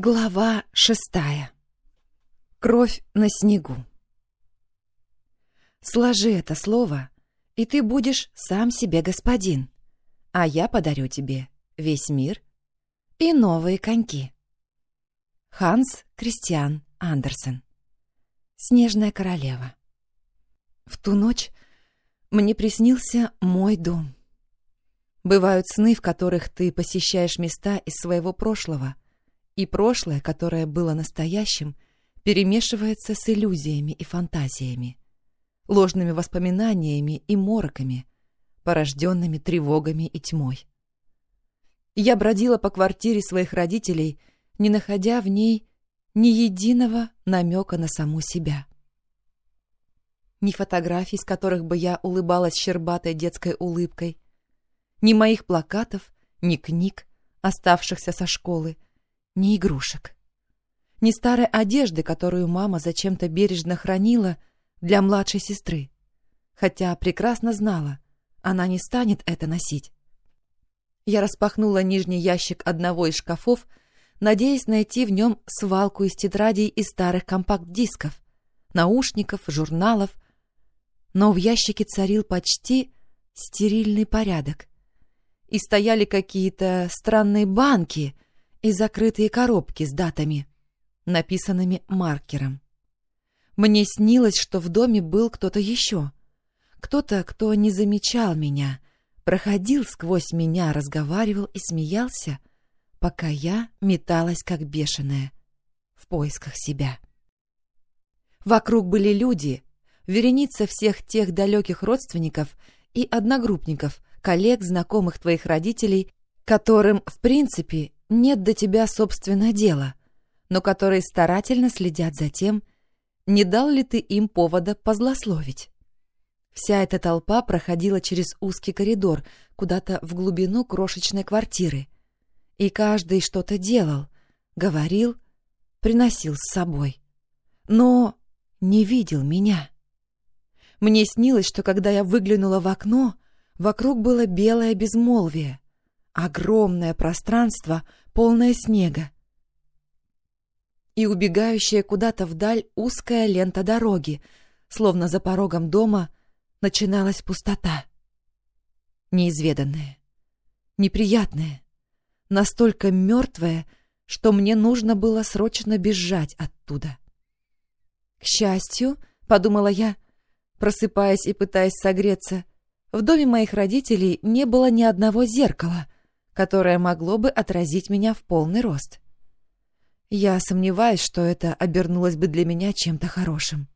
Глава шестая. Кровь на снегу. Сложи это слово, и ты будешь сам себе господин, а я подарю тебе весь мир и новые коньки. Ханс Кристиан Андерсен. Снежная королева. В ту ночь мне приснился мой дом. Бывают сны, в которых ты посещаешь места из своего прошлого — и прошлое, которое было настоящим, перемешивается с иллюзиями и фантазиями, ложными воспоминаниями и мороками, порожденными тревогами и тьмой. Я бродила по квартире своих родителей, не находя в ней ни единого намека на саму себя. Ни фотографий, с которых бы я улыбалась щербатой детской улыбкой, ни моих плакатов, ни книг, оставшихся со школы, ни игрушек, ни старой одежды, которую мама зачем-то бережно хранила для младшей сестры, хотя прекрасно знала, она не станет это носить. Я распахнула нижний ящик одного из шкафов, надеясь найти в нем свалку из тетрадей и старых компакт-дисков, наушников, журналов, но в ящике царил почти стерильный порядок. И стояли какие-то странные банки — и закрытые коробки с датами, написанными маркером. Мне снилось, что в доме был кто-то еще. Кто-то, кто не замечал меня, проходил сквозь меня, разговаривал и смеялся, пока я металась как бешеная в поисках себя. Вокруг были люди, вереница всех тех далеких родственников и одногруппников, коллег, знакомых твоих родителей, которым, в принципе, нет до тебя, собственно, дела, но которые старательно следят за тем, не дал ли ты им повода позлословить. Вся эта толпа проходила через узкий коридор куда-то в глубину крошечной квартиры, и каждый что-то делал, говорил, приносил с собой, но не видел меня. Мне снилось, что когда я выглянула в окно, вокруг было белое безмолвие — Огромное пространство, полное снега. И убегающая куда-то вдаль узкая лента дороги, словно за порогом дома начиналась пустота. Неизведанная, неприятная, настолько мертвая, что мне нужно было срочно бежать оттуда. К счастью, — подумала я, просыпаясь и пытаясь согреться, — в доме моих родителей не было ни одного зеркала — которое могло бы отразить меня в полный рост. Я сомневаюсь, что это обернулось бы для меня чем-то хорошим.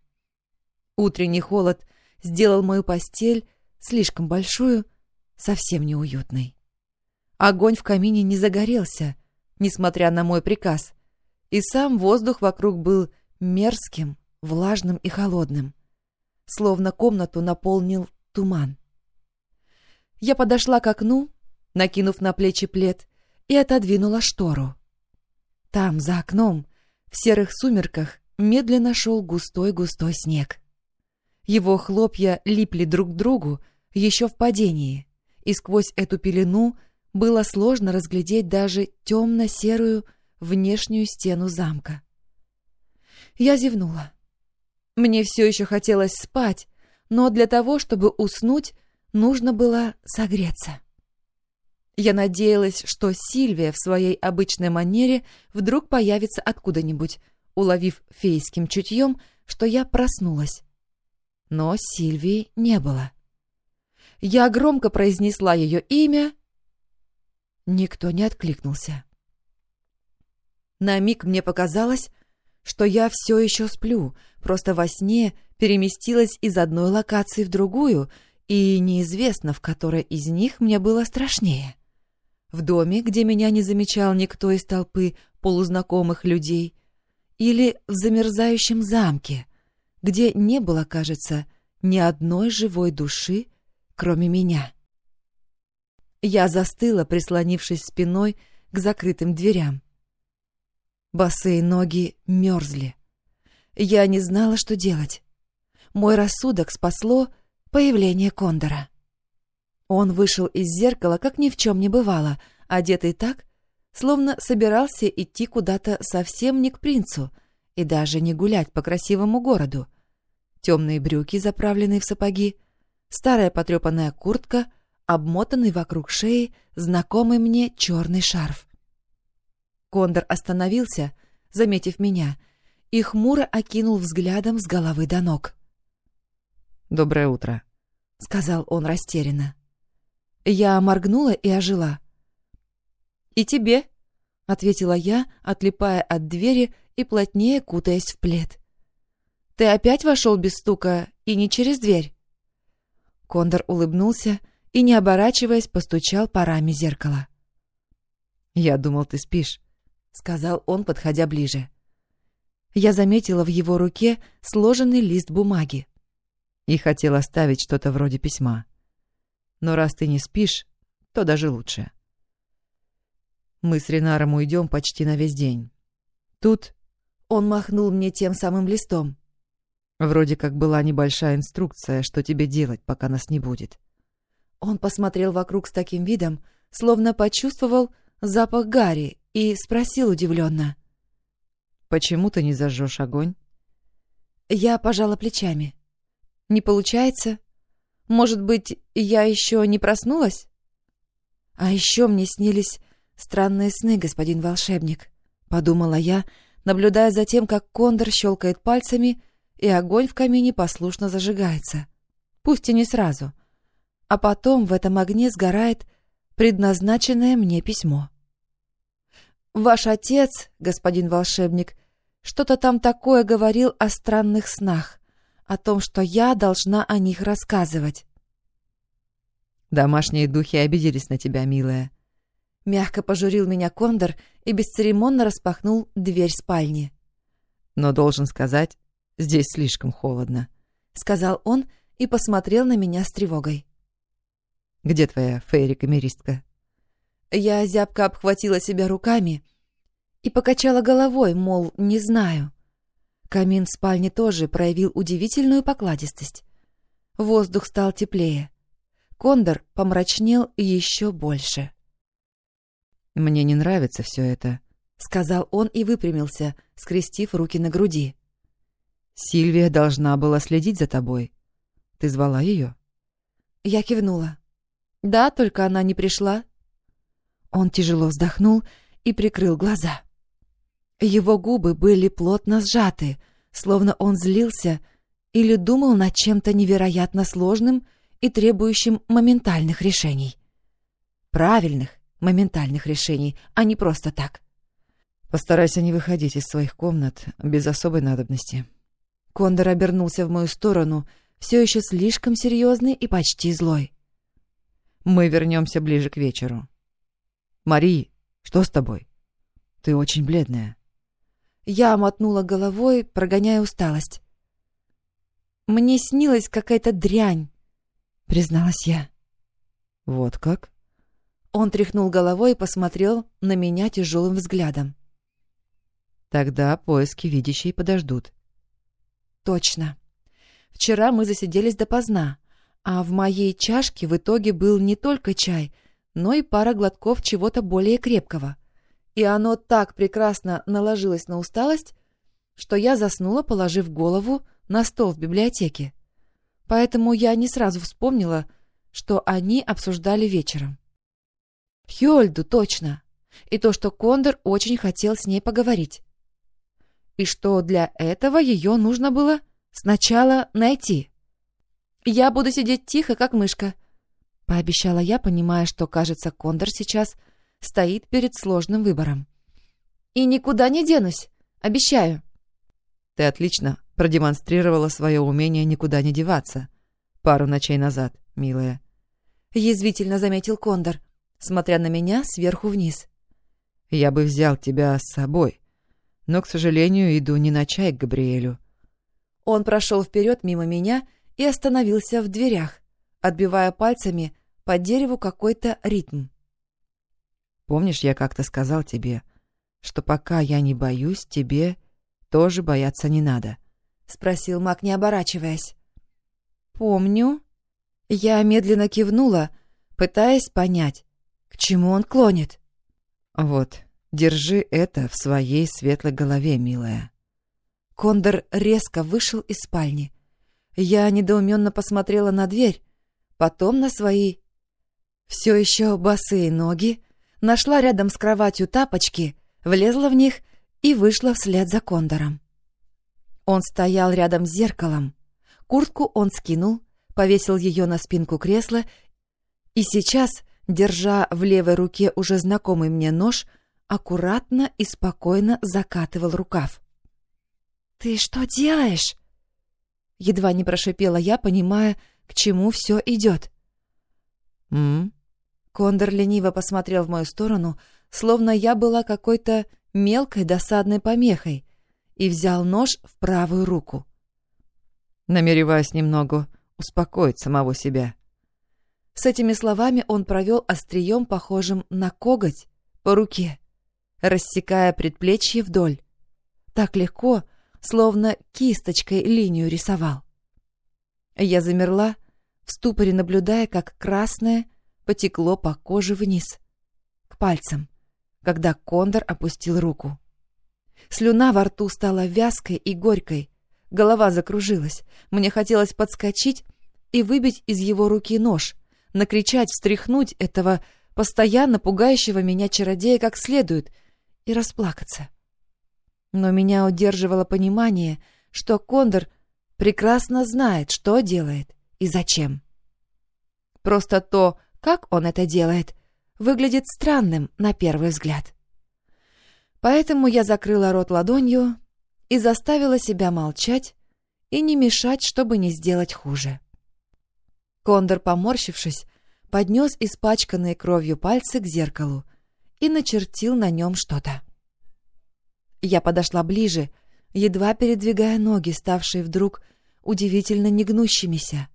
Утренний холод сделал мою постель слишком большую, совсем неуютной. Огонь в камине не загорелся, несмотря на мой приказ, и сам воздух вокруг был мерзким, влажным и холодным, словно комнату наполнил туман. Я подошла к окну накинув на плечи плед, и отодвинула штору. Там, за окном, в серых сумерках, медленно шел густой-густой снег. Его хлопья липли друг к другу еще в падении, и сквозь эту пелену было сложно разглядеть даже темно-серую внешнюю стену замка. Я зевнула. Мне все еще хотелось спать, но для того, чтобы уснуть, нужно было согреться. Я надеялась, что Сильвия в своей обычной манере вдруг появится откуда-нибудь, уловив фейским чутьем, что я проснулась. Но Сильвии не было. Я громко произнесла ее имя. Никто не откликнулся. На миг мне показалось, что я все еще сплю, просто во сне переместилась из одной локации в другую, и неизвестно, в которой из них мне было страшнее в доме, где меня не замечал никто из толпы полузнакомых людей, или в замерзающем замке, где не было, кажется, ни одной живой души, кроме меня. Я застыла, прислонившись спиной к закрытым дверям. Босые ноги мерзли. Я не знала, что делать. Мой рассудок спасло появление Кондора. Он вышел из зеркала, как ни в чем не бывало, одетый так, словно собирался идти куда-то совсем не к принцу и даже не гулять по красивому городу. Темные брюки, заправленные в сапоги, старая потрепанная куртка, обмотанный вокруг шеи знакомый мне черный шарф. Кондор остановился, заметив меня, и хмуро окинул взглядом с головы до ног. «Доброе утро», — сказал он растерянно. Я моргнула и ожила. «И тебе», — ответила я, отлипая от двери и плотнее кутаясь в плед. «Ты опять вошел без стука и не через дверь?» Кондор улыбнулся и, не оборачиваясь, постучал парами зеркала. «Я думал, ты спишь», — сказал он, подходя ближе. Я заметила в его руке сложенный лист бумаги. И хотел оставить что-то вроде письма. Но раз ты не спишь, то даже лучше. Мы с Ренаром уйдем почти на весь день. Тут он махнул мне тем самым листом. Вроде как была небольшая инструкция, что тебе делать, пока нас не будет. Он посмотрел вокруг с таким видом, словно почувствовал запах гари и спросил удивленно. «Почему ты не зажжешь огонь?» Я пожала плечами. «Не получается. Может быть, я еще не проснулась?» «А еще мне снились странные сны, господин волшебник», — подумала я, наблюдая за тем, как кондор щелкает пальцами, и огонь в камине послушно зажигается. Пусть и не сразу. А потом в этом огне сгорает предназначенное мне письмо. Ваш отец, господин волшебник, что-то там такое говорил о странных снах, о том, что я должна о них рассказывать. Домашние духи обиделись на тебя, милая. Мягко пожурил меня Кондор и бесцеремонно распахнул дверь спальни. Но должен сказать, здесь слишком холодно, сказал он и посмотрел на меня с тревогой. Где твоя фейри-камеристка? Я зябко обхватила себя руками и покачала головой, мол, не знаю. Камин в спальне тоже проявил удивительную покладистость. Воздух стал теплее. Кондор помрачнел еще больше. «Мне не нравится все это», — сказал он и выпрямился, скрестив руки на груди. «Сильвия должна была следить за тобой. Ты звала ее?» Я кивнула. «Да, только она не пришла». Он тяжело вздохнул и прикрыл глаза. Его губы были плотно сжаты, словно он злился или думал над чем-то невероятно сложным и требующим моментальных решений. Правильных, моментальных решений, а не просто так. Постарайся не выходить из своих комнат без особой надобности. Кондор обернулся в мою сторону, все еще слишком серьезный и почти злой. Мы вернемся ближе к вечеру. Мари, что с тобой? Ты очень бледная. Я мотнула головой, прогоняя усталость. «Мне снилась какая-то дрянь», — призналась я. «Вот как?» Он тряхнул головой и посмотрел на меня тяжелым взглядом. «Тогда поиски видящей подождут». «Точно. Вчера мы засиделись допоздна, а в моей чашке в итоге был не только чай, но и пара глотков чего-то более крепкого. И оно так прекрасно наложилось на усталость, что я заснула, положив голову на стол в библиотеке. Поэтому я не сразу вспомнила, что они обсуждали вечером. Хьольду, точно. И то, что Кондор очень хотел с ней поговорить. И что для этого ее нужно было сначала найти. «Я буду сидеть тихо, как мышка», — пообещала я, понимая, что, кажется, Кондор сейчас стоит перед сложным выбором. «И никуда не денусь, обещаю». «Ты отлично продемонстрировала свое умение никуда не деваться пару ночей назад, милая», — язвительно заметил Кондор, смотря на меня сверху вниз. «Я бы взял тебя с собой, но, к сожалению, иду не на чай к Габриэлю». Он прошел вперед мимо меня и остановился в дверях, отбивая пальцами по дереву какой-то ритм. Помнишь, я как-то сказал тебе, что пока я не боюсь, тебе тоже бояться не надо?» — спросил маг, не оборачиваясь. «Помню». Я медленно кивнула, пытаясь понять, к чему он клонит. Вот, держи это в своей светлой голове, милая. Кондор резко вышел из спальни. Я недоуменно посмотрела на дверь, потом на свои все еще босые ноги, нашла рядом с кроватью тапочки, влезла в них и вышла вслед за Кондором. Он стоял рядом с зеркалом. Куртку он скинул, повесил ее на спинку кресла и сейчас, держа в левой руке уже знакомый мне нож, аккуратно и спокойно закатывал рукав. «Ты что делаешь?» Едва не прошипела я, понимая, к чему все идет. «М?», Кондор лениво посмотрел в мою сторону, словно я была какой-то мелкой досадной помехой, и взял нож в правую руку. Намереваюсь немного успокоить самого себя. С этими словами он провел острием, похожим на коготь, по руке, рассекая предплечье вдоль. Так легко, словно кисточкой линию рисовал. Я замерла, в ступоре наблюдая, как красное потекло по коже вниз, к пальцам, когда кондор опустил руку. Слюна во рту стала вязкой и горькой, голова закружилась, мне хотелось подскочить и выбить из его руки нож, накричать, встряхнуть этого постоянно пугающего меня чародея как следует и расплакаться. Но меня удерживало понимание, что Кондор прекрасно знает, что делает и зачем. Просто то, как он это делает, выглядит странным на первый взгляд. Поэтому я закрыла рот ладонью и заставила себя молчать и не мешать, чтобы не сделать хуже. Кондор, поморщившись, поднес испачканные кровью пальцы к зеркалу и начертил на нем что-то. Я подошла ближе, едва передвигая ноги, ставшие вдруг удивительно негнущимися.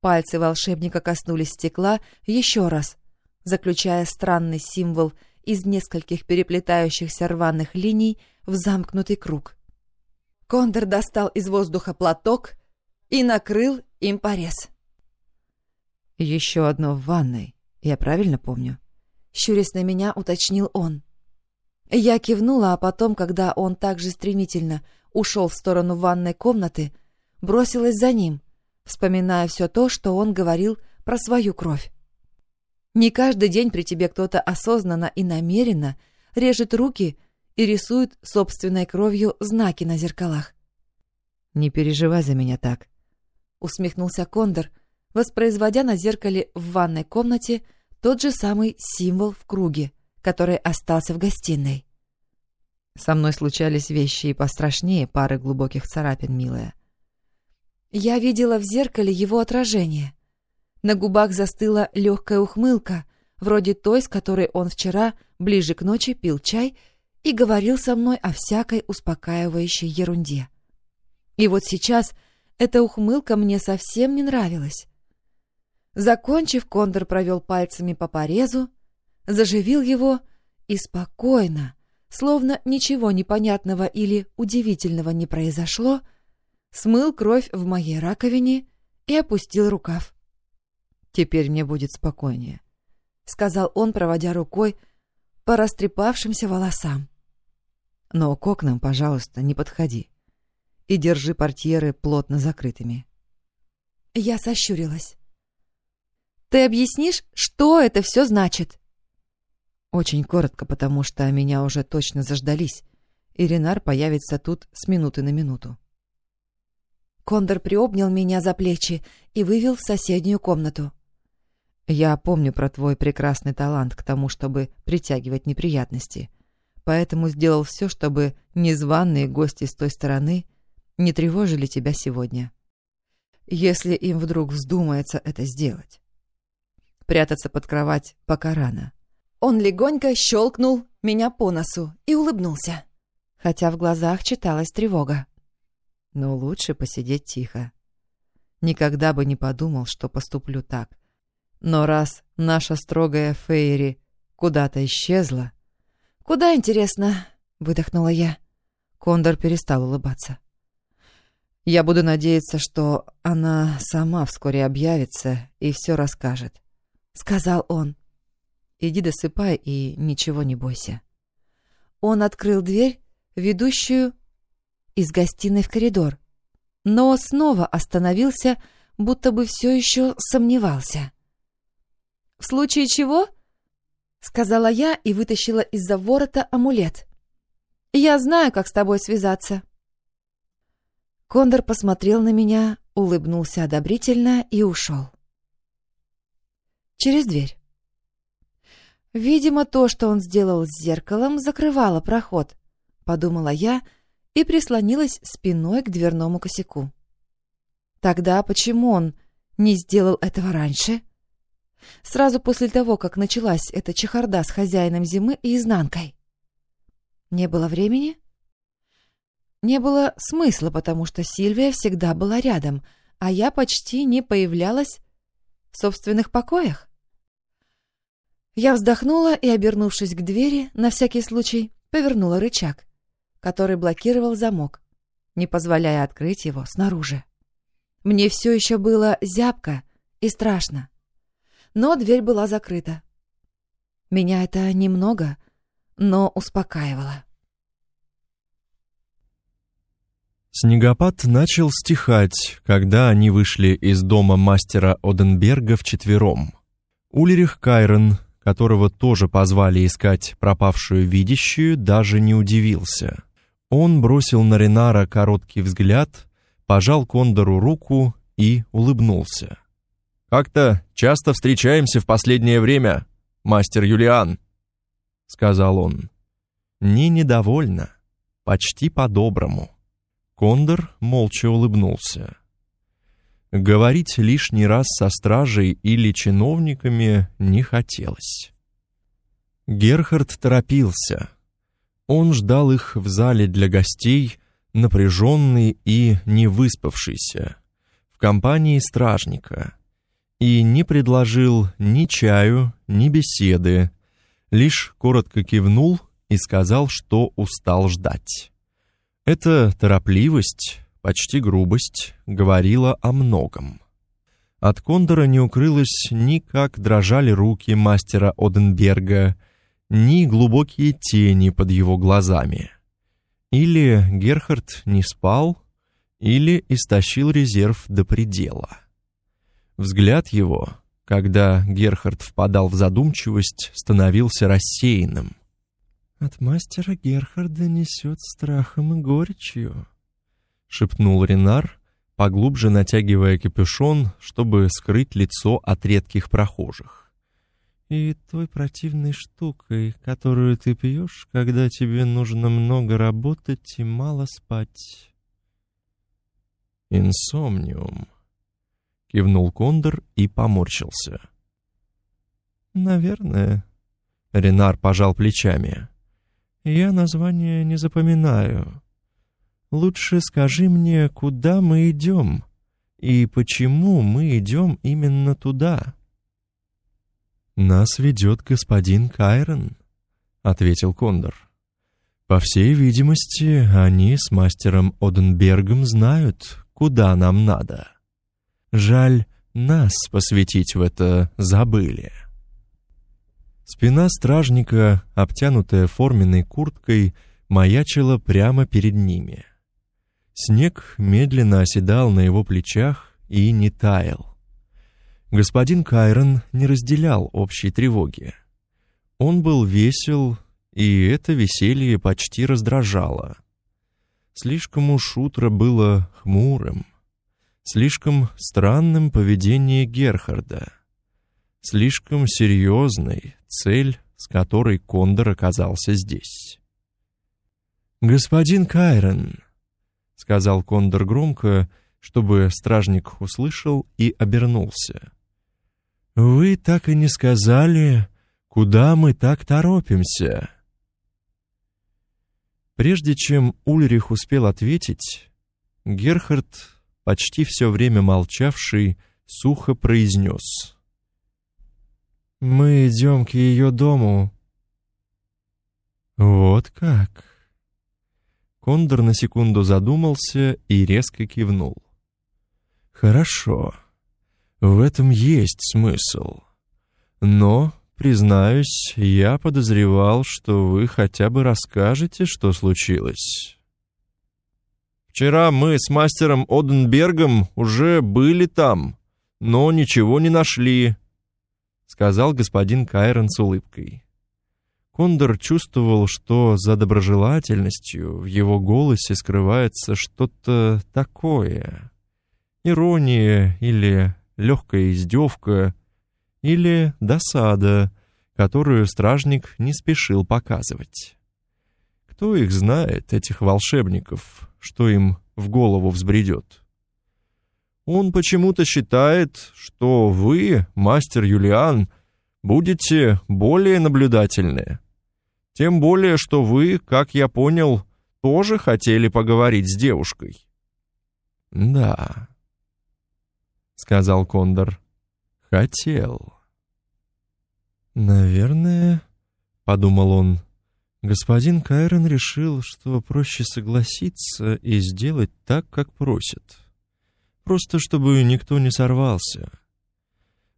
Пальцы волшебника коснулись стекла еще раз, заключая странный символ из нескольких переплетающихся рваных линий в замкнутый круг. Кондор достал из воздуха платок и накрыл им порез. «Еще одно в ванной, я правильно помню?» Щурясь на меня, уточнил он. Я кивнула, а потом, когда он так же стремительно ушел в сторону ванной комнаты, бросилась за ним — вспоминая все то, что он говорил про свою кровь. Не каждый день при тебе кто-то осознанно и намеренно режет руки и рисует собственной кровью знаки на зеркалах. «Не переживай за меня так», — усмехнулся Кондор, воспроизводя на зеркале в ванной комнате тот же самый символ в круге, который остался в гостиной. «Со мной случались вещи и пострашнее пары глубоких царапин, милая. Я видела в зеркале его отражение. На губах застыла легкая ухмылка, вроде той, с которой он вчера, ближе к ночи, пил чай и говорил со мной о всякой успокаивающей ерунде. И вот сейчас эта ухмылка мне совсем не нравилась. Закончив, Кондор провел пальцами по порезу, заживил его и спокойно, словно ничего непонятного или удивительного не произошло, — смыл кровь в моей раковине и опустил рукав. «Теперь мне будет спокойнее», — сказал он, проводя рукой по растрепавшимся волосам. «Но к окнам, пожалуйста, не подходи и держи портьеры плотно закрытыми». Я сощурилась. «Ты объяснишь, что это все значит?» «Очень коротко, потому что меня уже точно заждались, и Ренар появится тут с минуты на минуту». Кондор приобнял меня за плечи и вывел в соседнюю комнату. «Я помню про твой прекрасный талант к тому, чтобы притягивать неприятности, поэтому сделал все, чтобы незваные гости с той стороны не тревожили тебя сегодня. Если им вдруг вздумается это сделать. Прятаться под кровать пока рано». Он легонько щелкнул меня по носу и улыбнулся, хотя в глазах читалась тревога но лучше посидеть тихо. Никогда бы не подумал, что поступлю так. Но раз наша строгая Фейри куда-то исчезла... «Куда, интересно?» — выдохнула я. Кондор перестал улыбаться. «Я буду надеяться, что она сама вскоре объявится и все расскажет», — сказал он. иди досыпай и ничего не бойся». Он открыл дверь, ведущую из гостиной в коридор, но снова остановился, будто бы все еще сомневался. «В случае чего?» — сказала я и вытащила из-за ворота амулет. «Я знаю, как с тобой связаться». Кондор посмотрел на меня, улыбнулся одобрительно и ушел. Через дверь. Видимо, то, что он сделал с зеркалом, закрывало проход, подумала я и прислонилась спиной к дверному косяку. Тогда почему он не сделал этого раньше? Сразу после того, как началась эта чехарда с хозяином зимы и изнанкой. Не было времени? Не было смысла, потому что Сильвия всегда была рядом, а я почти не появлялась в собственных покоях. Я вздохнула и, обернувшись к двери, на всякий случай повернула рычаг, который блокировал замок, не позволяя открыть его снаружи. Мне все еще было зябко и страшно, но дверь была закрыта. Меня это немного, но успокаивало. Снегопад начал стихать, когда они вышли из дома мастера Оденберга вчетвером. Ульрих Кайрен, которого тоже позвали искать пропавшую видящую, даже не удивился. Он бросил на Ренара короткий взгляд, пожал Кондору руку и улыбнулся. «Как-то часто встречаемся в последнее время, мастер Юлиан», — сказал он. «Не недовольно, почти по-доброму». Кондор молча улыбнулся. Говорить лишний раз со стражей или чиновниками не хотелось. Герхард торопился. Он ждал их в зале для гостей, напряженный и не выспавшийся, в компании стражника, и не предложил ни чаю, ни беседы, лишь коротко кивнул и сказал, что устал ждать. Эта торопливость почти грубость, говорила о многом. От Кондора не укрылось ни как дрожали руки мастера Оденберга, ни глубокие тени под его глазами. Или Герхард не спал, или истощил резерв до предела. Взгляд его, когда Герхард впадал в задумчивость, становился рассеянным. «От мастера Герхарда несет страхом и горечью», — шепнул Ренар, поглубже натягивая капюшон, чтобы скрыть лицо от редких прохожих. «И той противной штукой, которую ты пьешь, когда тебе нужно много работать и мало спать». «Инсомниум», — кивнул Кондор и поморщился. «Наверное», — Ренар пожал плечами. «Я название не запоминаю». Лучше скажи мне, куда мы идем и почему мы идем именно туда. Нас ведет господин Кайрон, ответил Кондор. По всей видимости, они с мастером Оденбергом знают, куда нам надо. Жаль, нас посвятить в это забыли. Спина стражника, обтянутая форменной курткой, маячила прямо перед ними. Снег медленно оседал на его плечах и не таял. Господин Кайрон не разделял общей тревоги. Он был весел, и это веселье почти раздражало. Слишком уж утро было хмурым. Слишком странным поведение Герхарда. Слишком серьезной цель, с которой Кондор оказался здесь. «Господин Кайрон», — сказал Кондор громко, чтобы стражник услышал и обернулся. «Вы так и не сказали, куда мы так торопимся?» Прежде чем Ульрих успел ответить, Герхард, почти все время молчавший, сухо произнес. «Мы идем к ее дому». «Вот как?» Кондор на секунду задумался и резко кивнул. «Хорошо. В этом есть смысл. Но признаюсь, я подозревал, что вы хотя бы расскажете, что случилось. Вчера мы с мастером Оденбергом уже были там, но ничего не нашли, сказал господин Кайрон с улыбкой. Кондор чувствовал, что за доброжелательностью в его голосе скрывается что-то такое. Ирония или легкая издевка, или досада, которую стражник не спешил показывать. Кто их знает, этих волшебников, что им в голову взбредет? Он почему-то считает, что вы, мастер Юлиан, будете более наблюдательны. Тем более, что вы, как я понял, тоже хотели поговорить с девушкой. Да, сказал Кондор. Хотел. Наверное, подумал он. Господин Кайрон решил, что проще согласиться и сделать так, как просит. Просто чтобы никто не сорвался.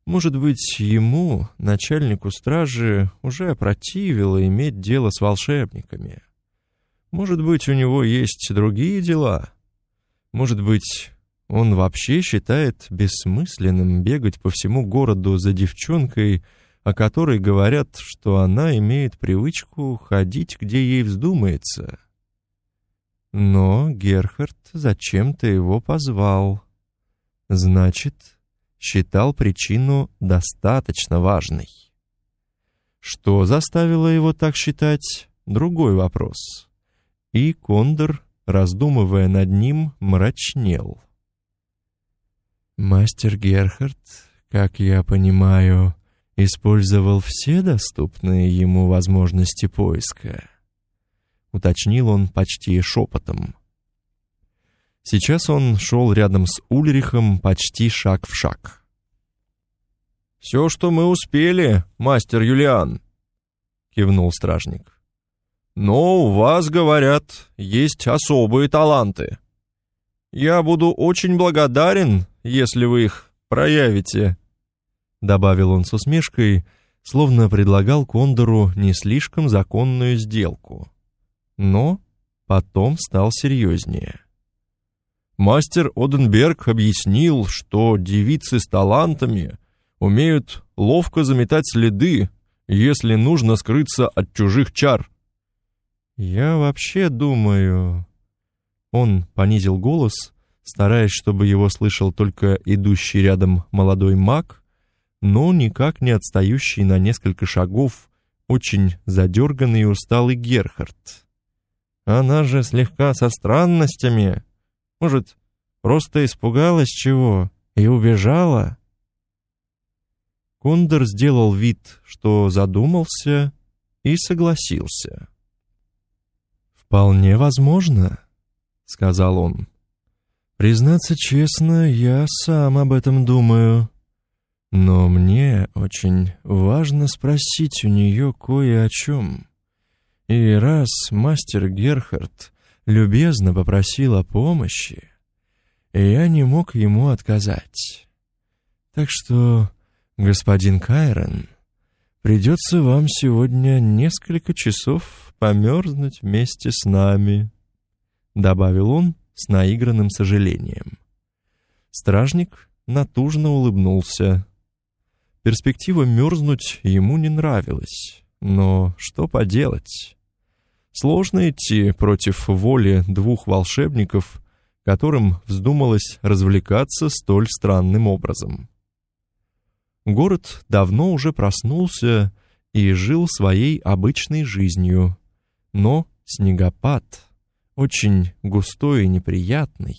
Может быть, ему, начальнику стражи, уже опротивило иметь дело с волшебниками. Может быть, у него есть другие дела. Может быть, он вообще считает бессмысленным бегать по всему городу за девчонкой, о которой говорят, что она имеет привычку ходить, где ей вздумается. Но Герхард зачем-то его позвал. Значит, считал причину достаточно важной. Что заставило его так считать — другой вопрос. И Кондор, раздумывая над ним, мрачнел. «Мастер Герхард, как я понимаю, использовал все доступные ему возможности поиска?» Уточнил он почти шепотом. Сейчас он шел рядом с Ульрихом почти шаг в шаг. «Все, что мы успели, мастер Юлиан», — кивнул стражник. «Но у вас, говорят, есть особые таланты. Я буду очень благодарен, если вы их проявите», — добавил он с усмешкой, словно предлагал Кондору не слишком законную сделку. Но потом стал серьезнее. Мастер Оденберг объяснил, что девицы с талантами умеют ловко заметать следы, если нужно скрыться от чужих чар. Я вообще думаю, он понизил голос, стараясь, чтобы его слышал только идущий рядом молодой маг, но никак не отстающий на несколько шагов очень задерганный и усталый Герхард. Она же слегка со странностями. Может, просто испугалась чего и убежала? Кондор сделал вид, что задумался и согласился. «Вполне возможно», — сказал он. «Признаться честно, я сам об этом думаю. Но мне очень важно спросить у нее кое о чем. И раз мастер Герхард любезно попросил о помощи, я не мог ему отказать. Так что, господин Кайрон, придется вам сегодня несколько часов померзнуть вместе с нами», — добавил он с наигранным сожалением. Стражник натужно улыбнулся. Перспектива мерзнуть ему не нравилась, но что поделать? Сложно идти против воли двух волшебников, которым вздумалось развлекаться столь странным образом. Город давно уже проснулся и жил своей обычной жизнью, но снегопад, очень густой и неприятный,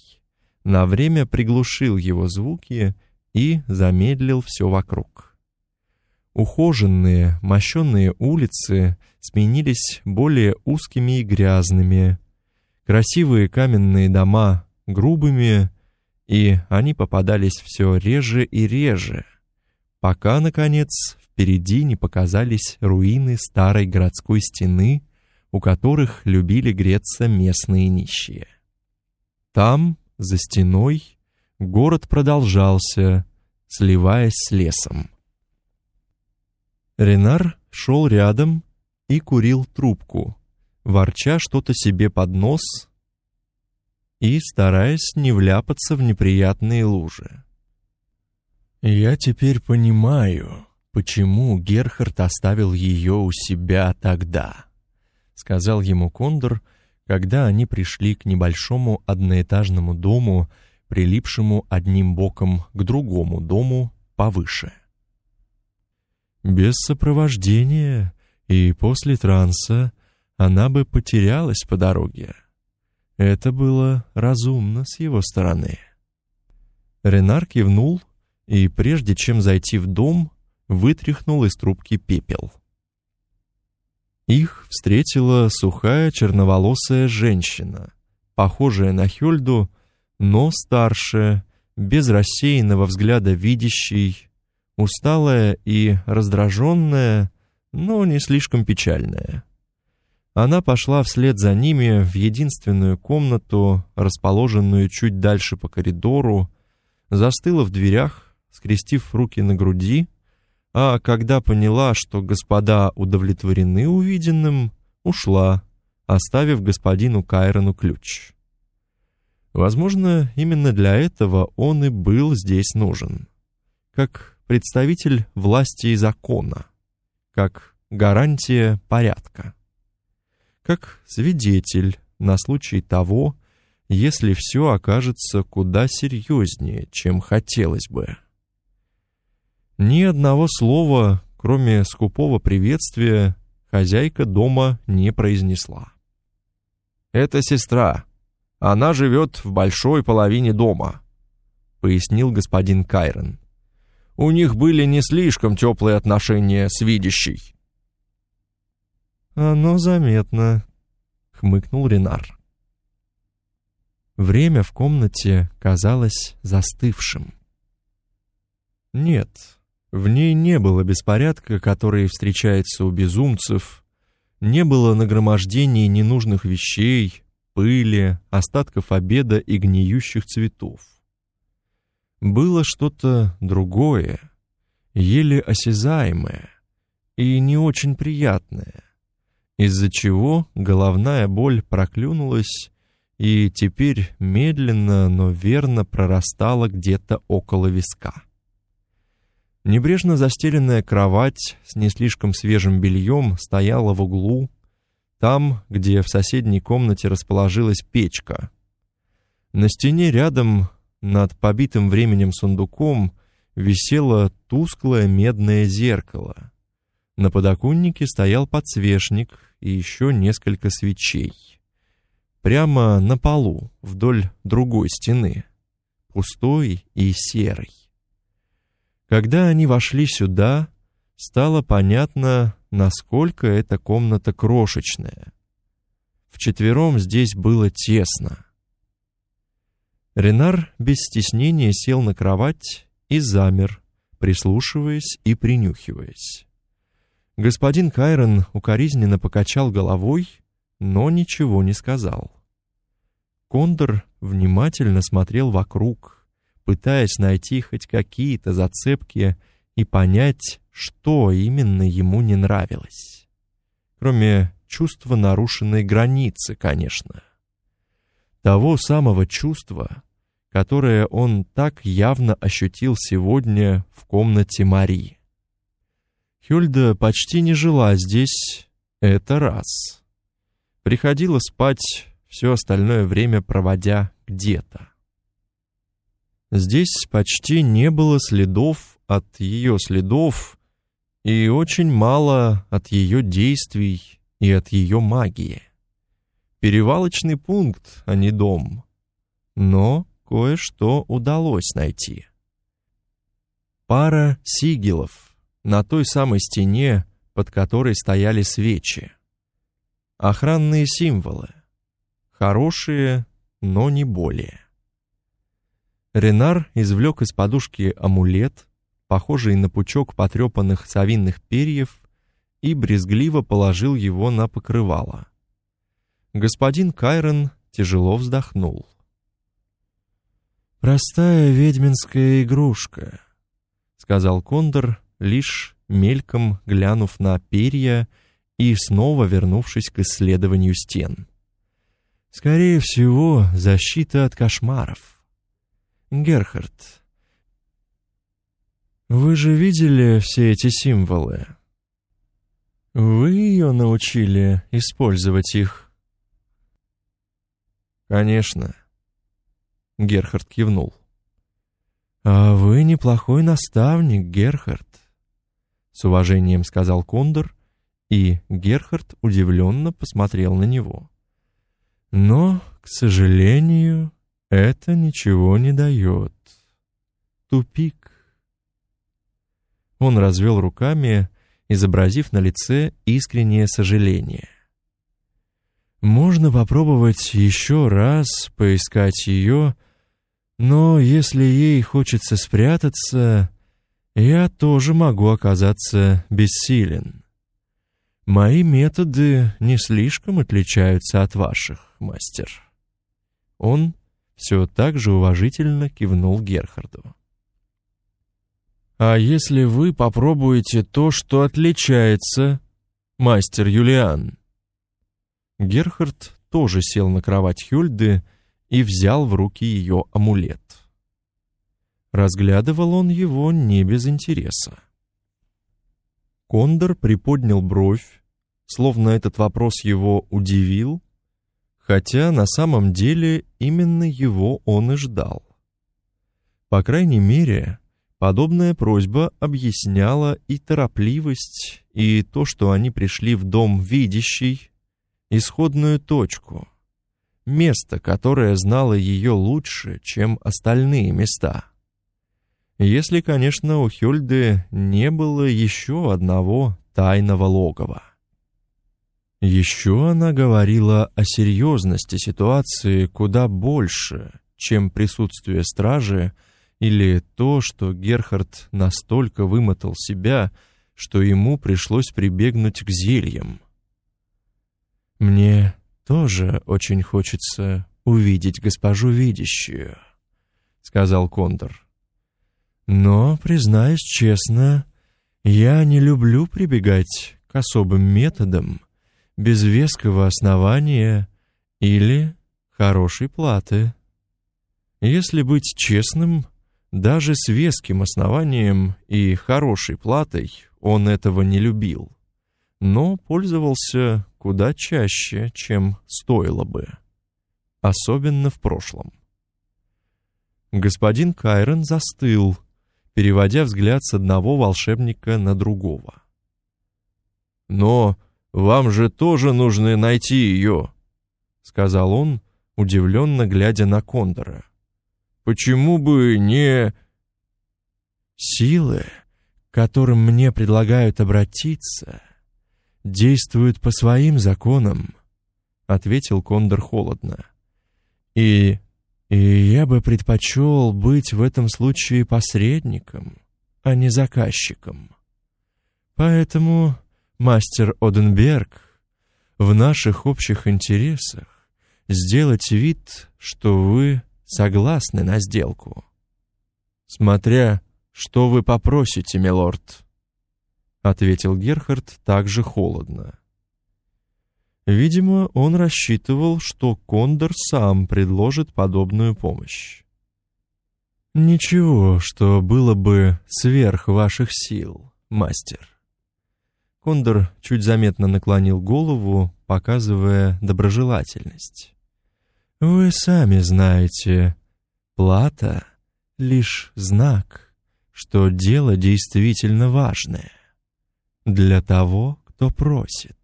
на время приглушил его звуки и замедлил все вокруг. Ухоженные, мощенные улицы сменились более узкими и грязными, красивые каменные дома грубыми, и они попадались все реже и реже, пока, наконец, впереди не показались руины старой городской стены, у которых любили греться местные нищие. Там, за стеной, город продолжался, сливаясь с лесом. Ренар шел рядом и курил трубку, ворча что-то себе под нос и стараясь не вляпаться в неприятные лужи. «Я теперь понимаю, почему Герхард оставил ее у себя тогда», — сказал ему Кондор, когда они пришли к небольшому одноэтажному дому, прилипшему одним боком к другому дому повыше. Без сопровождения и после транса она бы потерялась по дороге. Это было разумно с его стороны. Ренар кивнул и, прежде чем зайти в дом, вытряхнул из трубки пепел. Их встретила сухая черноволосая женщина, похожая на Хёльду, но старше, без рассеянного взгляда видящей, усталая и раздраженная, но не слишком печальная. Она пошла вслед за ними в единственную комнату, расположенную чуть дальше по коридору, застыла в дверях, скрестив руки на груди, а когда поняла, что господа удовлетворены увиденным, ушла, оставив господину Кайрону ключ. Возможно, именно для этого он и был здесь нужен. Как представитель власти и закона, как гарантия порядка, как свидетель на случай того, если все окажется куда серьезнее, чем хотелось бы. Ни одного слова, кроме скупого приветствия, хозяйка дома не произнесла. «Это сестра. Она живет в большой половине дома», — пояснил господин Кайрон. «У них были не слишком теплые отношения с видящей». «Оно заметно», — хмыкнул Ренар. Время в комнате казалось застывшим. Нет, в ней не было беспорядка, который встречается у безумцев, не было нагромождений ненужных вещей, пыли, остатков обеда и гниющих цветов. Было что-то другое, еле осязаемое и не очень приятное, из-за чего головная боль проклюнулась и теперь медленно, но верно прорастала где-то около виска. Небрежно застеленная кровать с не слишком свежим бельем стояла в углу, там, где в соседней комнате расположилась печка. На стене рядом, над побитым временем сундуком, висело тусклое медное зеркало. На подоконнике стоял подсвечник и еще несколько свечей. Прямо на полу, вдоль другой стены, пустой и серый. Когда они вошли сюда, стало понятно, насколько эта комната крошечная. Вчетвером здесь было тесно. Ренар без стеснения сел на кровать и замер, прислушиваясь и принюхиваясь. Господин Кайрон укоризненно покачал головой, но ничего не сказал. Кондор внимательно смотрел вокруг, пытаясь найти хоть какие-то зацепки и понять, что именно ему не нравилось. Кроме чувства нарушенной границы, конечно. Того самого чувства, которое он так явно ощутил сегодня в комнате Мари. Хюльда почти не жила здесь, это раз. Приходила спать, все остальное время проводя где-то. Здесь почти не было следов от ее следов и очень мало от ее действий и от ее магии. Перевалочный пункт, а не дом. Но кое-что удалось найти. Пара сигилов на той самой стене, под которой стояли свечи. Охранные символы. Хорошие, но не более. Ренар извлек из подушки амулет, похожий на пучок потрепанных совиных перьев, и брезгливо положил его на покрывало. Господин Кайрон тяжело вздохнул. «Простая ведьминская игрушка», — сказал Кондор, лишь мельком глянув на перья и снова вернувшись к исследованию стен. Скорее всего, защита от кошмаров. Герхард, вы же видели все эти символы? Вы ее научили использовать их? Конечно. Герхард кивнул. А вы неплохой наставник, Герхард, с уважением сказал Кондор, и Герхард удивленно посмотрел на него. Но, к сожалению, это ничего не дает. Тупик. Он развел руками, изобразив на лице искреннее сожаление. Можно попробовать еще раз поискать ее, но если ей хочется спрятаться, я тоже могу оказаться бессилен. Мои методы не слишком отличаются от ваших, мастер. Он все так же уважительно кивнул Герхарду. А если вы попробуете то, что отличается, мастер Юлиан? Герхард тоже сел на кровать Хюльды и взял в руки ее амулет. Разглядывал он его не без интереса. Кондор приподнял бровь, словно этот вопрос его удивил, хотя на самом деле именно его он и ждал. По крайней мере, подобная просьба объясняла и торопливость, и то, что они пришли в дом видящий, исходную точку, место, которое знало ее лучше, чем остальные места. Если, конечно, у Хюльды не было еще одного тайного логова. Еще она говорила о серьезности ситуации куда больше, чем присутствие стражи или то, что Герхард настолько вымотал себя, что ему пришлось прибегнуть к зельям. Мне тоже очень хочется увидеть госпожу видящую, сказал Кондор. Но, признаюсь честно, я не люблю прибегать к особым методам без веского основания или хорошей платы. Если быть честным, даже с веским основанием и хорошей платой он этого не любил, но пользовался куда чаще, чем стоило бы, особенно в прошлом. Господин Кайрон застыл, переводя взгляд с одного волшебника на другого. «Но вам же тоже нужно найти ее», — сказал он, удивленно глядя на Кондора. «Почему бы не...» «Силы, к которым мне предлагают обратиться, действуют по своим законам», — ответил Кондор холодно. «И и я бы предпочел быть в этом случае посредником, а не заказчиком. Поэтому, мастер Оденберг, в наших общих интересах сделать вид, что вы согласны на сделку. Смотря, что вы попросите, милорд, ответил Герхард также холодно. Видимо, он рассчитывал, что Кондор сам предложит подобную помощь. Ничего, что было бы сверх ваших сил, мастер. Кондор чуть заметно наклонил голову, показывая доброжелательность. Вы сами знаете, плата лишь знак, что дело действительно важное для того, кто просит.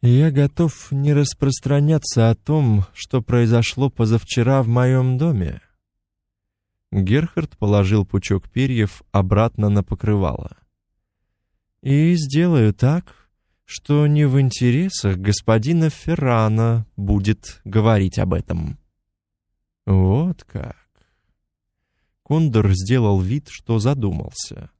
Я готов не распространяться о том, что произошло позавчера в моем доме. Герхард положил пучок перьев обратно на покрывало. И сделаю так, что не в интересах господина Феррана будет говорить об этом. Вот как. Кондор сделал вид, что задумался.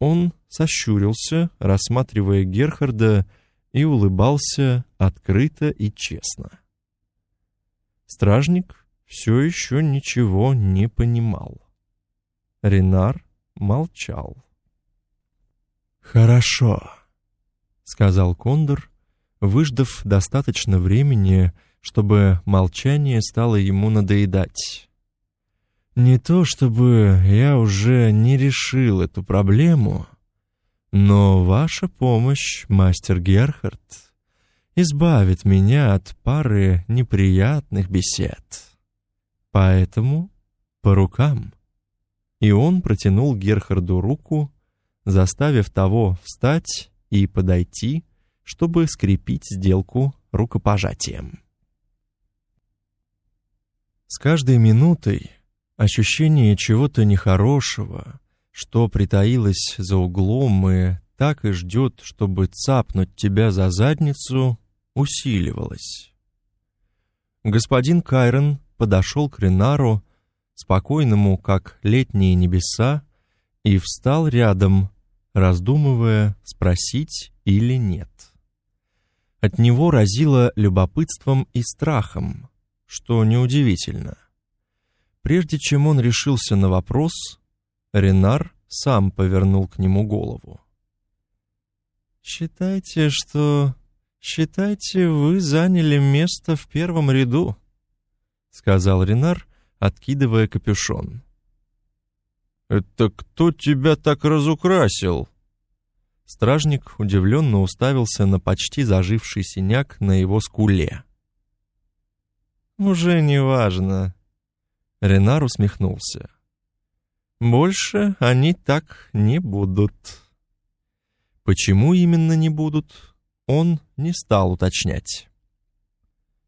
Он сощурился, рассматривая Герхарда, и улыбался открыто и честно. Стражник все еще ничего не понимал. Ренар молчал. «Хорошо», — сказал Кондор, выждав достаточно времени, чтобы молчание стало ему надоедать. «Не то чтобы я уже не решил эту проблему, но ваша помощь, мастер Герхард, избавит меня от пары неприятных бесед. Поэтому по рукам». И он протянул Герхарду руку, заставив того встать и подойти, чтобы скрепить сделку рукопожатием. С каждой минутой ощущение чего-то нехорошего, что притаилось за углом и так и ждет, чтобы цапнуть тебя за задницу, усиливалось. Господин Кайрон подошел к Ренару, спокойному, как летние небеса, и встал рядом, раздумывая, спросить или нет. От него разило любопытством и страхом, что неудивительно. Прежде чем он решился на вопрос, Ренар сам повернул к нему голову. «Считайте, что... Считайте, вы заняли место в первом ряду», — сказал Ренар, откидывая капюшон. «Это кто тебя так разукрасил?» Стражник удивленно уставился на почти заживший синяк на его скуле. «Уже не важно». Ренар усмехнулся. «Больше они так не будут». Почему именно не будут, он не стал уточнять.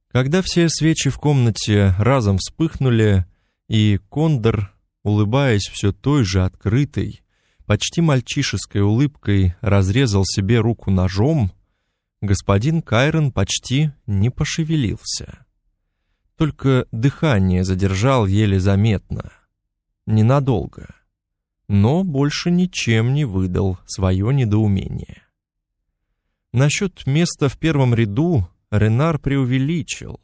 Когда все свечи в комнате разом вспыхнули, и Кондор улыбаясь все той же открытой, почти мальчишеской улыбкой разрезал себе руку ножом, господин Кайрон почти не пошевелился. Только дыхание задержал еле заметно, ненадолго, но больше ничем не выдал свое недоумение. Насчет места в первом ряду Ренар преувеличил.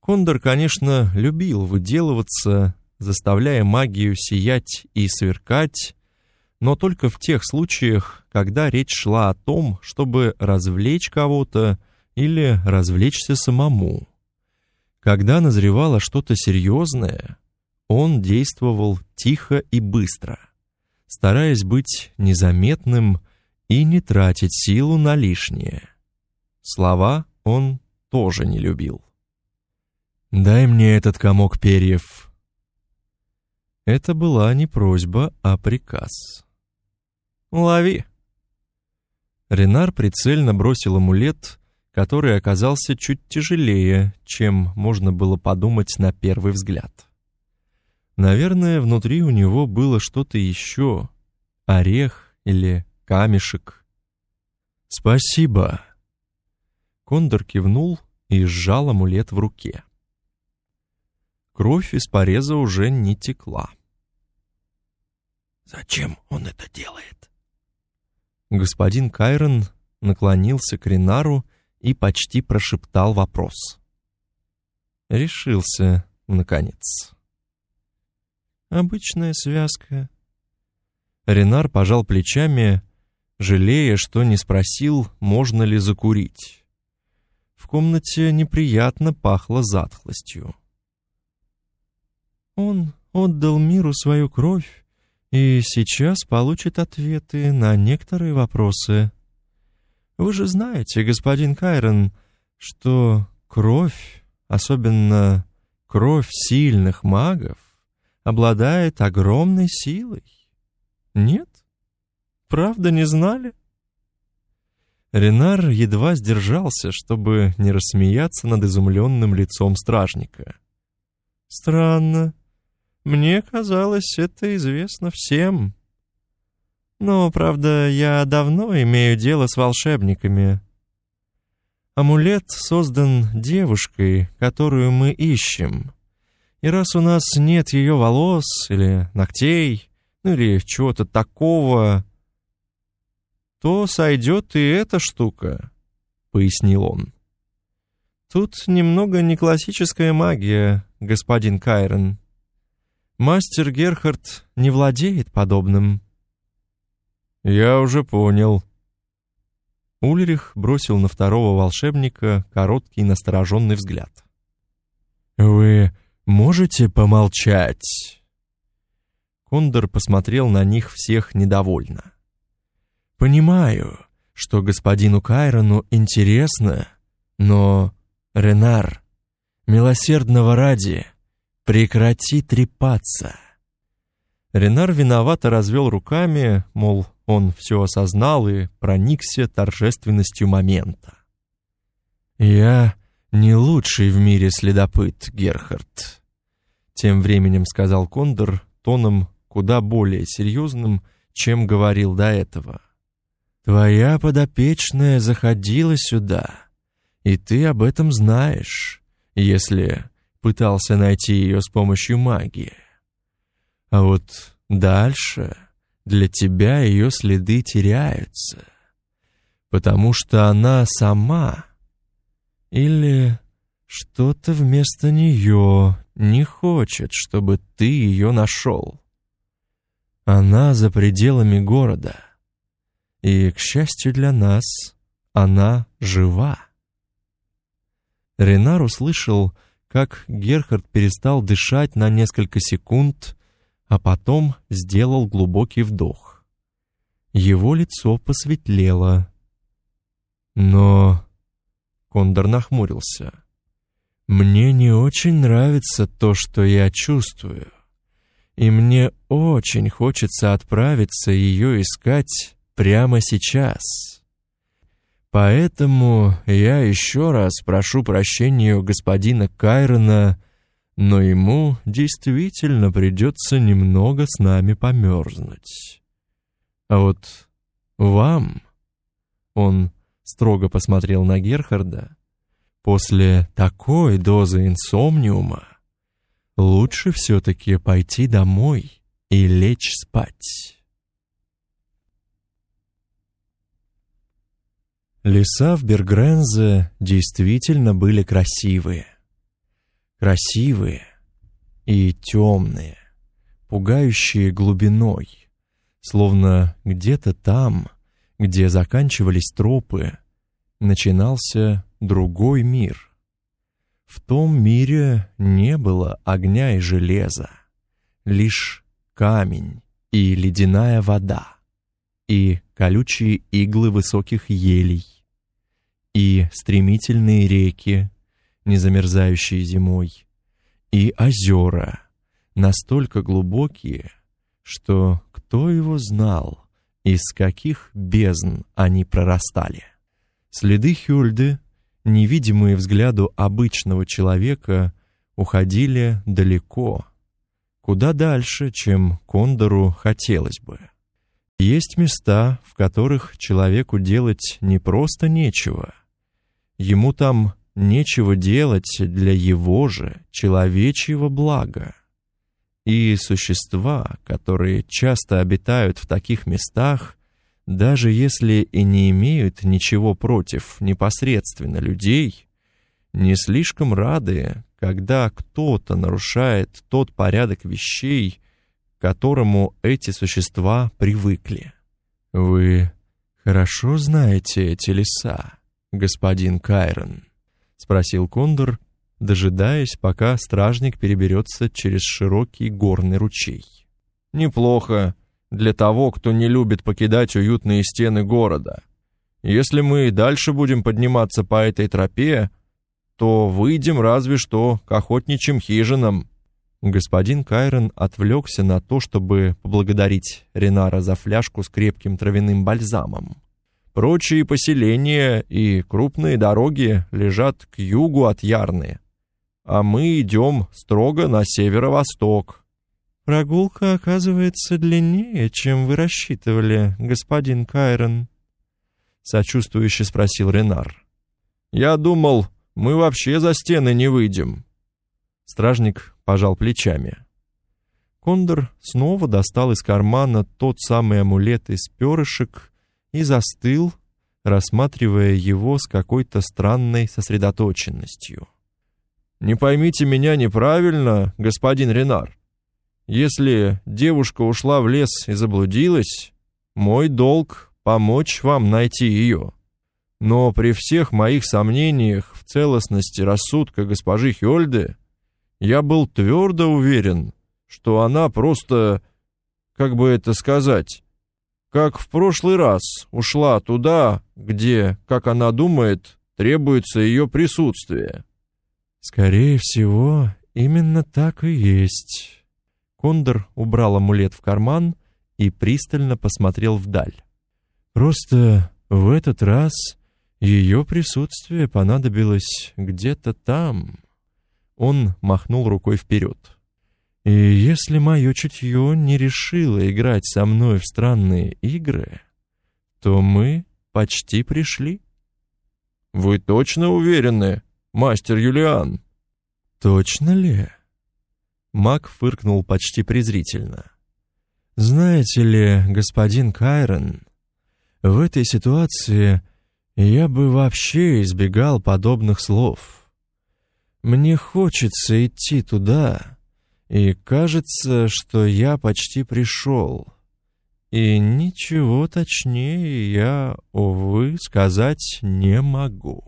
Кондор, конечно, любил выделываться заставляя магию сиять и сверкать, но только в тех случаях, когда речь шла о том, чтобы развлечь кого-то или развлечься самому. Когда назревало что-то серьезное, он действовал тихо и быстро, стараясь быть незаметным и не тратить силу на лишнее. Слова он тоже не любил. «Дай мне этот комок перьев», это была не просьба, а приказ. «Лови!» Ренар прицельно бросил амулет, который оказался чуть тяжелее, чем можно было подумать на первый взгляд. Наверное, внутри у него было что-то еще, орех или камешек. «Спасибо!» Кондор кивнул и сжал амулет в руке. Кровь из пореза уже не текла. «Зачем он это делает?» Господин Кайрон наклонился к Ренару и почти прошептал вопрос. Решился, наконец. «Обычная связка». Ренар пожал плечами, жалея, что не спросил, можно ли закурить. В комнате неприятно пахло затхлостью. Он отдал миру свою кровь и сейчас получит ответы на некоторые вопросы. Вы же знаете, господин Кайрон, что кровь, особенно кровь сильных магов, обладает огромной силой. Нет? Правда не знали? Ренар едва сдержался, чтобы не рассмеяться над изумленным лицом стражника. Странно. Мне казалось, это известно всем. Но, правда, я давно имею дело с волшебниками. Амулет создан девушкой, которую мы ищем. И раз у нас нет ее волос или ногтей, ну или чего-то такого, то сойдет и эта штука, — пояснил он. Тут немного не классическая магия, господин Кайрон. Мастер Герхард не владеет подобным. Я уже понял. Ульрих бросил на второго волшебника короткий настороженный взгляд. Вы можете помолчать? Кондор посмотрел на них всех недовольно. Понимаю, что господину Кайрону интересно, но Ренар, милосердного ради, прекрати трепаться. Ренар виновато развел руками, мол, он все осознал и проникся торжественностью момента. «Я не лучший в мире следопыт, Герхард», — тем временем сказал Кондор тоном куда более серьезным, чем говорил до этого. «Твоя подопечная заходила сюда, и ты об этом знаешь, если пытался найти ее с помощью магии. А вот дальше для тебя ее следы теряются, потому что она сама или что-то вместо нее не хочет, чтобы ты ее нашел. Она за пределами города, и, к счастью для нас, она жива. Ренар услышал, как Герхард перестал дышать на несколько секунд, а потом сделал глубокий вдох. Его лицо посветлело. Но Кондор нахмурился. Мне не очень нравится то, что я чувствую. И мне очень хочется отправиться ее искать прямо сейчас. Поэтому я еще раз прошу прощения у господина Кайрона но ему действительно придется немного с нами померзнуть. А вот вам, он строго посмотрел на Герхарда, после такой дозы инсомниума лучше все-таки пойти домой и лечь спать. Леса в Бергрензе действительно были красивые красивые и темные, пугающие глубиной, словно где-то там, где заканчивались тропы, начинался другой мир. В том мире не было огня и железа, лишь камень и ледяная вода, и колючие иглы высоких елей, и стремительные реки, не замерзающие зимой, и озера, настолько глубокие, что кто его знал, из каких бездн они прорастали. Следы Хюльды, невидимые взгляду обычного человека, уходили далеко, куда дальше, чем Кондору хотелось бы. Есть места, в которых человеку делать не просто нечего. Ему там нечего делать для его же человечьего блага. И существа, которые часто обитают в таких местах, даже если и не имеют ничего против непосредственно людей, не слишком рады, когда кто-то нарушает тот порядок вещей, к которому эти существа привыкли. Вы хорошо знаете эти леса, господин Кайрон спросил Кондор, дожидаясь, пока стражник переберется через широкий горный ручей. Неплохо для того, кто не любит покидать уютные стены города. Если мы дальше будем подниматься по этой тропе, то выйдем разве что к охотничьим хижинам. Господин Кайрон отвлекся на то, чтобы поблагодарить Ренара за фляжку с крепким травяным бальзамом. Прочие поселения и крупные дороги лежат к югу от Ярны, а мы идем строго на северо-восток. Прогулка оказывается длиннее, чем вы рассчитывали, господин Кайрон, сочувствующе спросил Ренар. Я думал, мы вообще за стены не выйдем. Стражник пожал плечами. Кондор снова достал из кармана тот самый амулет из перышек и застыл, рассматривая его с какой-то странной сосредоточенностью. Не поймите меня неправильно, господин Ренар. Если девушка ушла в лес и заблудилась, мой долг — помочь вам найти ее. Но при всех моих сомнениях в целостности рассудка госпожи Хёльды я был твердо уверен, что она просто, как бы это сказать, как в прошлый раз ушла туда, где, как она думает, требуется ее присутствие. Скорее всего, именно так и есть. Кондор убрал амулет в карман и пристально посмотрел вдаль. Просто в этот раз ее присутствие понадобилось где-то там. Он махнул рукой вперед. И если мое чутье не решило играть со мной в странные игры, то мы почти пришли. Вы точно уверены, мастер Юлиан? Точно ли? Мак фыркнул почти презрительно. Знаете ли, господин Кайрон, в этой ситуации я бы вообще избегал подобных слов. Мне хочется идти туда, и кажется, что я почти пришел. И ничего точнее я, увы, сказать не могу.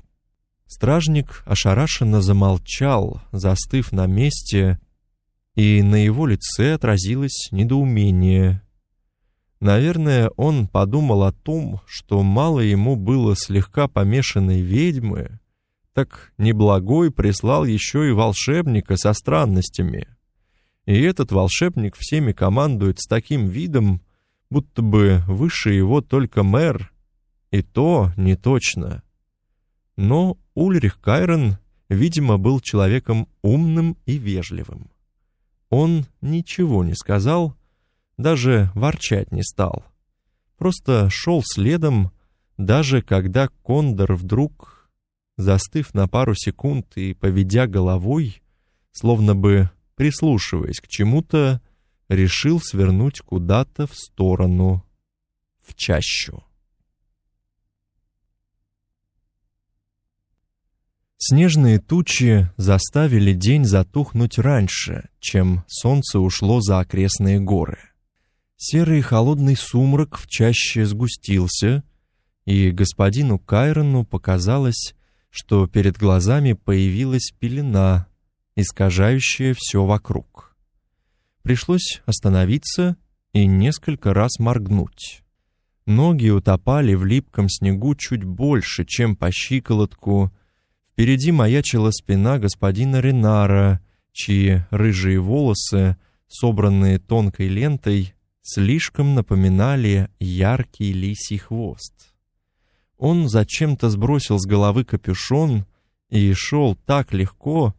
Стражник ошарашенно замолчал, застыв на месте, и на его лице отразилось недоумение. Наверное, он подумал о том, что мало ему было слегка помешанной ведьмы, так неблагой прислал еще и волшебника со странностями. И этот волшебник всеми командует с таким видом, будто бы выше его только мэр, и то не точно. Но Ульрих Кайрон, видимо, был человеком умным и вежливым. Он ничего не сказал, даже ворчать не стал. Просто шел следом, даже когда Кондор вдруг, застыв на пару секунд и поведя головой, словно бы прислушиваясь к чему-то, решил свернуть куда-то в сторону, в чащу. Снежные тучи заставили день затухнуть раньше, чем солнце ушло за окрестные горы. Серый холодный сумрак в чаще сгустился, и господину Кайрону показалось, что перед глазами появилась пелена, искажающая все вокруг. Пришлось остановиться и несколько раз моргнуть. Ноги утопали в липком снегу чуть больше, чем по щиколотку. Впереди маячила спина господина Ренара, чьи рыжие волосы, собранные тонкой лентой, слишком напоминали яркий лисий хвост. Он зачем-то сбросил с головы капюшон и шел так легко,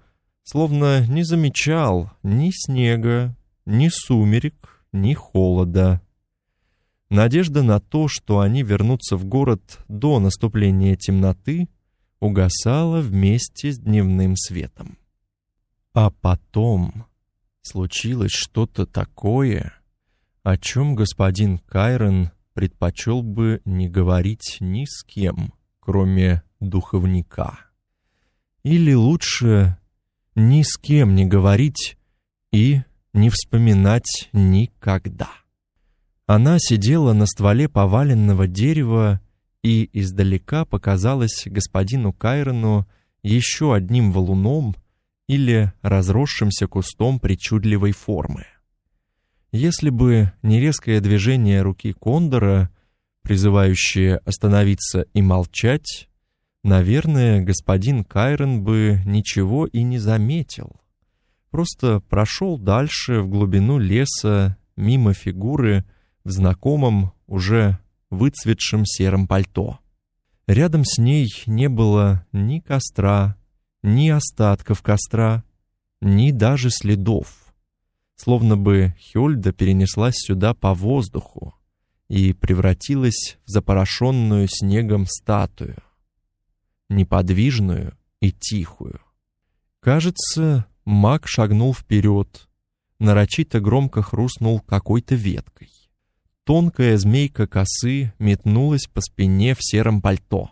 словно не замечал ни снега, ни сумерек, ни холода. Надежда на то, что они вернутся в город до наступления темноты, угасала вместе с дневным светом. А потом случилось что-то такое, о чем господин Кайрон предпочел бы не говорить ни с кем, кроме духовника. Или лучше ни с кем не говорить и не вспоминать никогда. Она сидела на стволе поваленного дерева и издалека показалась господину Кайрону еще одним валуном или разросшимся кустом причудливой формы. Если бы не резкое движение руки кондора, призывающее остановиться и молчать, наверное, господин Кайрон бы ничего и не заметил. Просто прошел дальше в глубину леса, мимо фигуры в знакомом, уже выцветшем сером пальто. Рядом с ней не было ни костра, ни остатков костра, ни даже следов словно бы Хёльда перенеслась сюда по воздуху и превратилась в запорошенную снегом статую, неподвижную и тихую. Кажется, маг шагнул вперед, нарочито громко хрустнул какой-то веткой. Тонкая змейка косы метнулась по спине в сером пальто.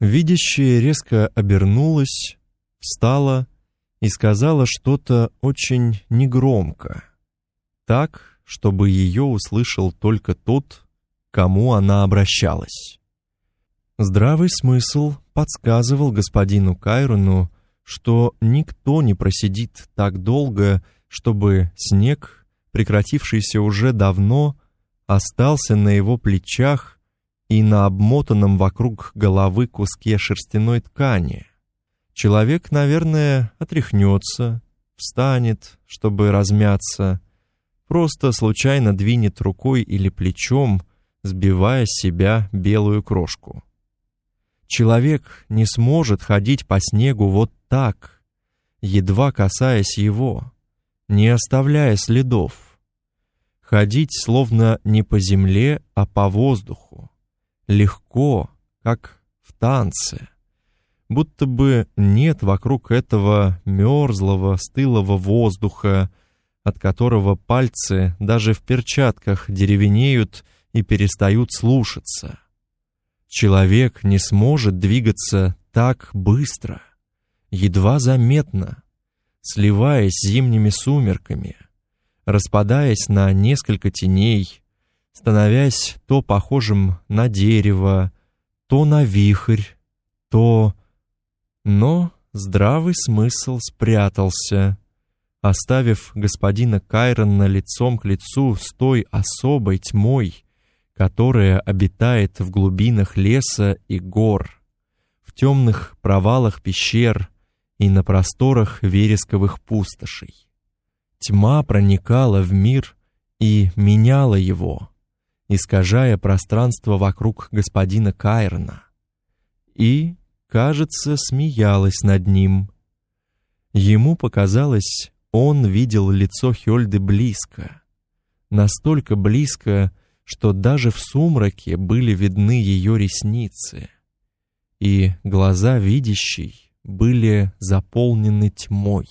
Видящая резко обернулась, встала и сказала что-то очень негромко, так, чтобы ее услышал только тот, кому она обращалась. Здравый смысл подсказывал господину Кайрону, что никто не просидит так долго, чтобы снег, прекратившийся уже давно, остался на его плечах и на обмотанном вокруг головы куске шерстяной ткани. Человек, наверное, отряхнется, встанет, чтобы размяться, просто случайно двинет рукой или плечом, сбивая с себя белую крошку. Человек не сможет ходить по снегу вот так, едва касаясь его, не оставляя следов. Ходить словно не по земле, а по воздуху. Легко, как в танце. Будто бы нет вокруг этого мерзлого, стылого воздуха, от которого пальцы даже в перчатках деревенеют и перестают слушаться. Человек не сможет двигаться так быстро, едва заметно, сливаясь с зимними сумерками, распадаясь на несколько теней, становясь то похожим на дерево, то на вихрь, то... Но здравый смысл спрятался, оставив господина Кайрона лицом к лицу с той особой тьмой, которая обитает в глубинах леса и гор, в темных провалах пещер и на просторах вересковых пустошей. Тьма проникала в мир и меняла его, искажая пространство вокруг господина Кайрона. И, кажется, смеялась над ним. Ему показалось, он видел лицо Хёльды близко, настолько близко, что даже в сумраке были видны ее ресницы, и глаза видящей были заполнены тьмой.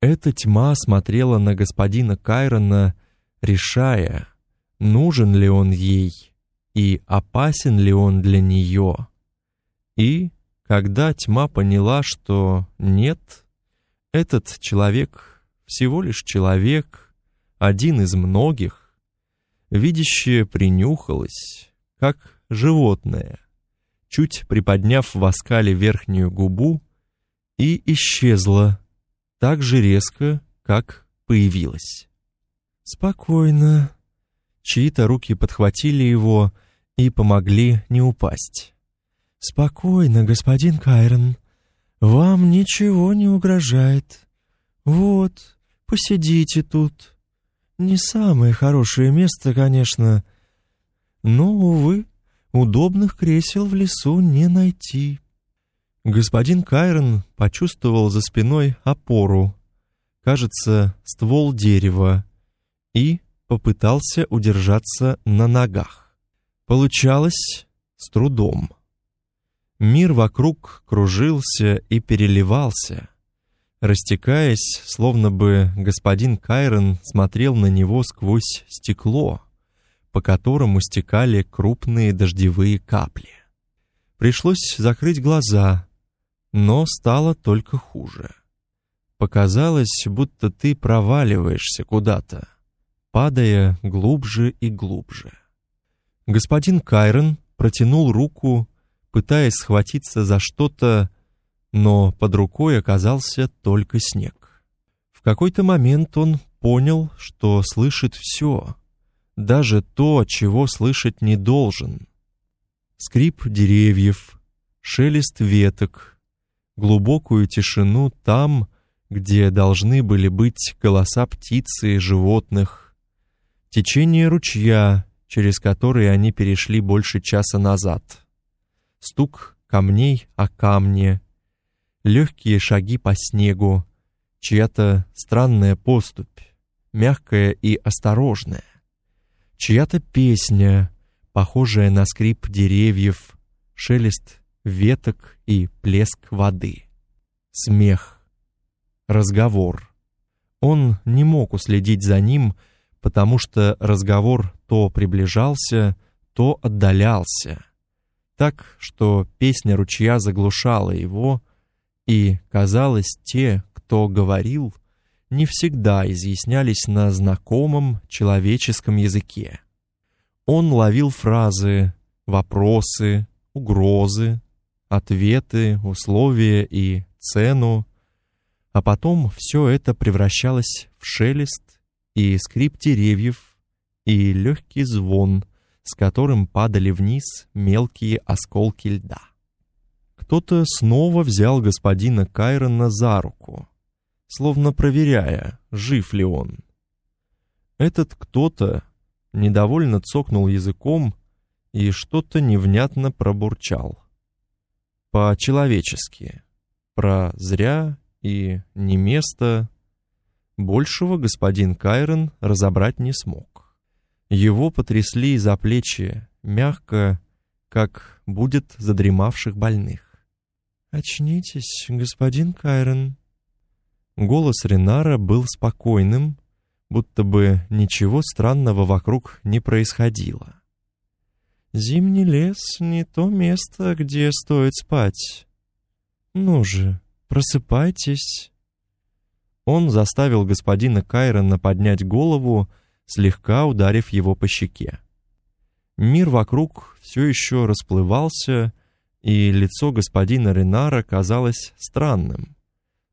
Эта тьма смотрела на господина Кайрона, решая, нужен ли он ей и опасен ли он для нее. И когда тьма поняла, что нет, этот человек всего лишь человек, один из многих, Видящее принюхалось, как животное, чуть приподняв в оскале верхнюю губу, и исчезло так же резко, как появилось. Спокойно. Чьи-то руки подхватили его и помогли не упасть. Спокойно, господин Кайрон. Вам ничего не угрожает. Вот, посидите тут. Не самое хорошее место, конечно, но, увы, удобных кресел в лесу не найти. Господин Кайрон почувствовал за спиной опору, кажется, ствол дерева, и попытался удержаться на ногах. Получалось с трудом. Мир вокруг кружился и переливался — Растекаясь, словно бы господин Кайрон смотрел на него сквозь стекло, по которому стекали крупные дождевые капли. Пришлось закрыть глаза, но стало только хуже. Показалось, будто ты проваливаешься куда-то, падая глубже и глубже. Господин Кайрон протянул руку, пытаясь схватиться за что-то, но под рукой оказался только снег. В какой-то момент он понял, что слышит все, даже то, чего слышать не должен. Скрип деревьев, шелест веток, глубокую тишину там, где должны были быть голоса птиц и животных, течение ручья, через который они перешли больше часа назад, стук камней о камне, легкие шаги по снегу, чья-то странная поступь, мягкая и осторожная, чья-то песня, похожая на скрип деревьев, шелест веток и плеск воды, смех, разговор. Он не мог уследить за ним, потому что разговор то приближался, то отдалялся, так что песня ручья заглушала его, и, казалось, те, кто говорил, не всегда изъяснялись на знакомом человеческом языке. Он ловил фразы, вопросы, угрозы, ответы, условия и цену, а потом все это превращалось в шелест и скрип деревьев и легкий звон, с которым падали вниз мелкие осколки льда. Кто-то снова взял господина Кайрона за руку, словно проверяя, жив ли он. Этот кто-то недовольно цокнул языком и что-то невнятно пробурчал. По-человечески. Про зря и не место. Большего господин Кайрон разобрать не смог. Его потрясли за плечи, мягко, как будет задремавших больных. «Очнитесь, господин Кайрон». Голос Ренара был спокойным, будто бы ничего странного вокруг не происходило. Зимний лес — не то место, где стоит спать. Ну же, просыпайтесь. Он заставил господина Кайрона поднять голову, слегка ударив его по щеке. Мир вокруг все еще расплывался, и лицо господина Ренара казалось странным,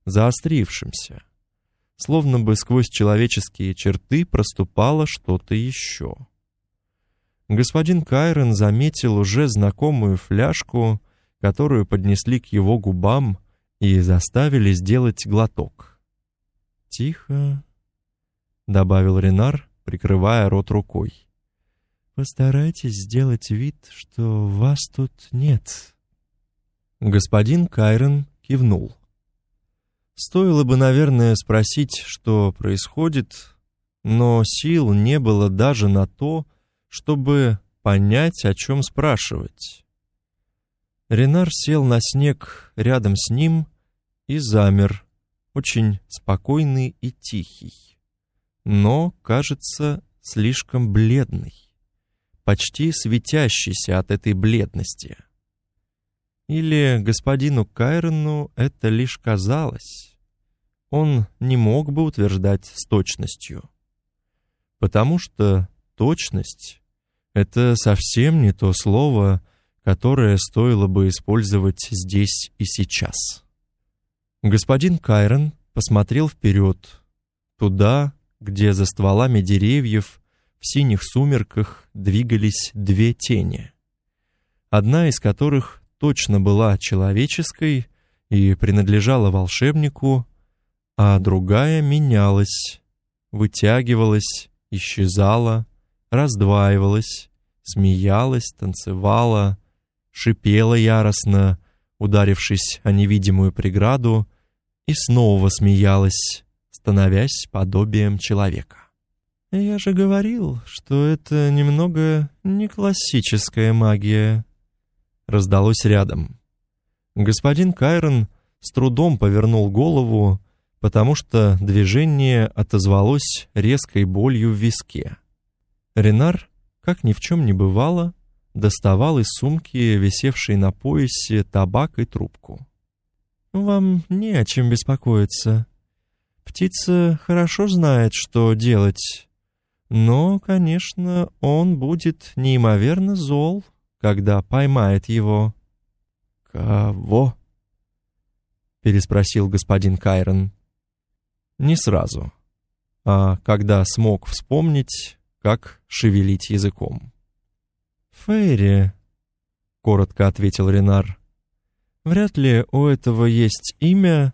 заострившимся, словно бы сквозь человеческие черты проступало что-то еще господин Кайрон заметил уже знакомую фляжку, которую поднесли к его губам и заставили сделать глоток. «Тихо», — добавил Ренар, прикрывая рот рукой. «Постарайтесь сделать вид, что вас тут нет». Господин Кайрон кивнул. Стоило бы, наверное, спросить, что происходит, но сил не было даже на то, чтобы понять, о чем спрашивать. Ренар сел на снег рядом с ним и замер, очень спокойный и тихий, но, кажется, слишком бледный, почти светящийся от этой бледности. Или господину Кайрону это лишь казалось. Он не мог бы утверждать с точностью, потому что точность это совсем не то слово, которое стоило бы использовать здесь и сейчас. Господин Кайрон посмотрел вперед, туда, где за стволами деревьев в синих сумерках двигались две тени. Одна из которых точно была человеческой и принадлежала волшебнику, а другая менялась, вытягивалась, исчезала, раздваивалась, смеялась, танцевала, шипела яростно, ударившись о невидимую преграду, и снова смеялась, становясь подобием человека. «Я же говорил, что это немного не классическая магия», — раздалось рядом. Господин Кайрон с трудом повернул голову, потому что движение отозвалось резкой болью в виске. Ренар, как ни в чем не бывало, доставал из сумки, висевшей на поясе, табак и трубку. «Вам не о чем беспокоиться. Птица хорошо знает, что делать. Но, конечно, он будет неимоверно зол, когда поймает его». «Кого?» — переспросил господин Кайрон. «Не сразу. А когда смог вспомнить, как шевелить языком. «Фейри», — коротко ответил Ренар. «Вряд ли у этого есть имя,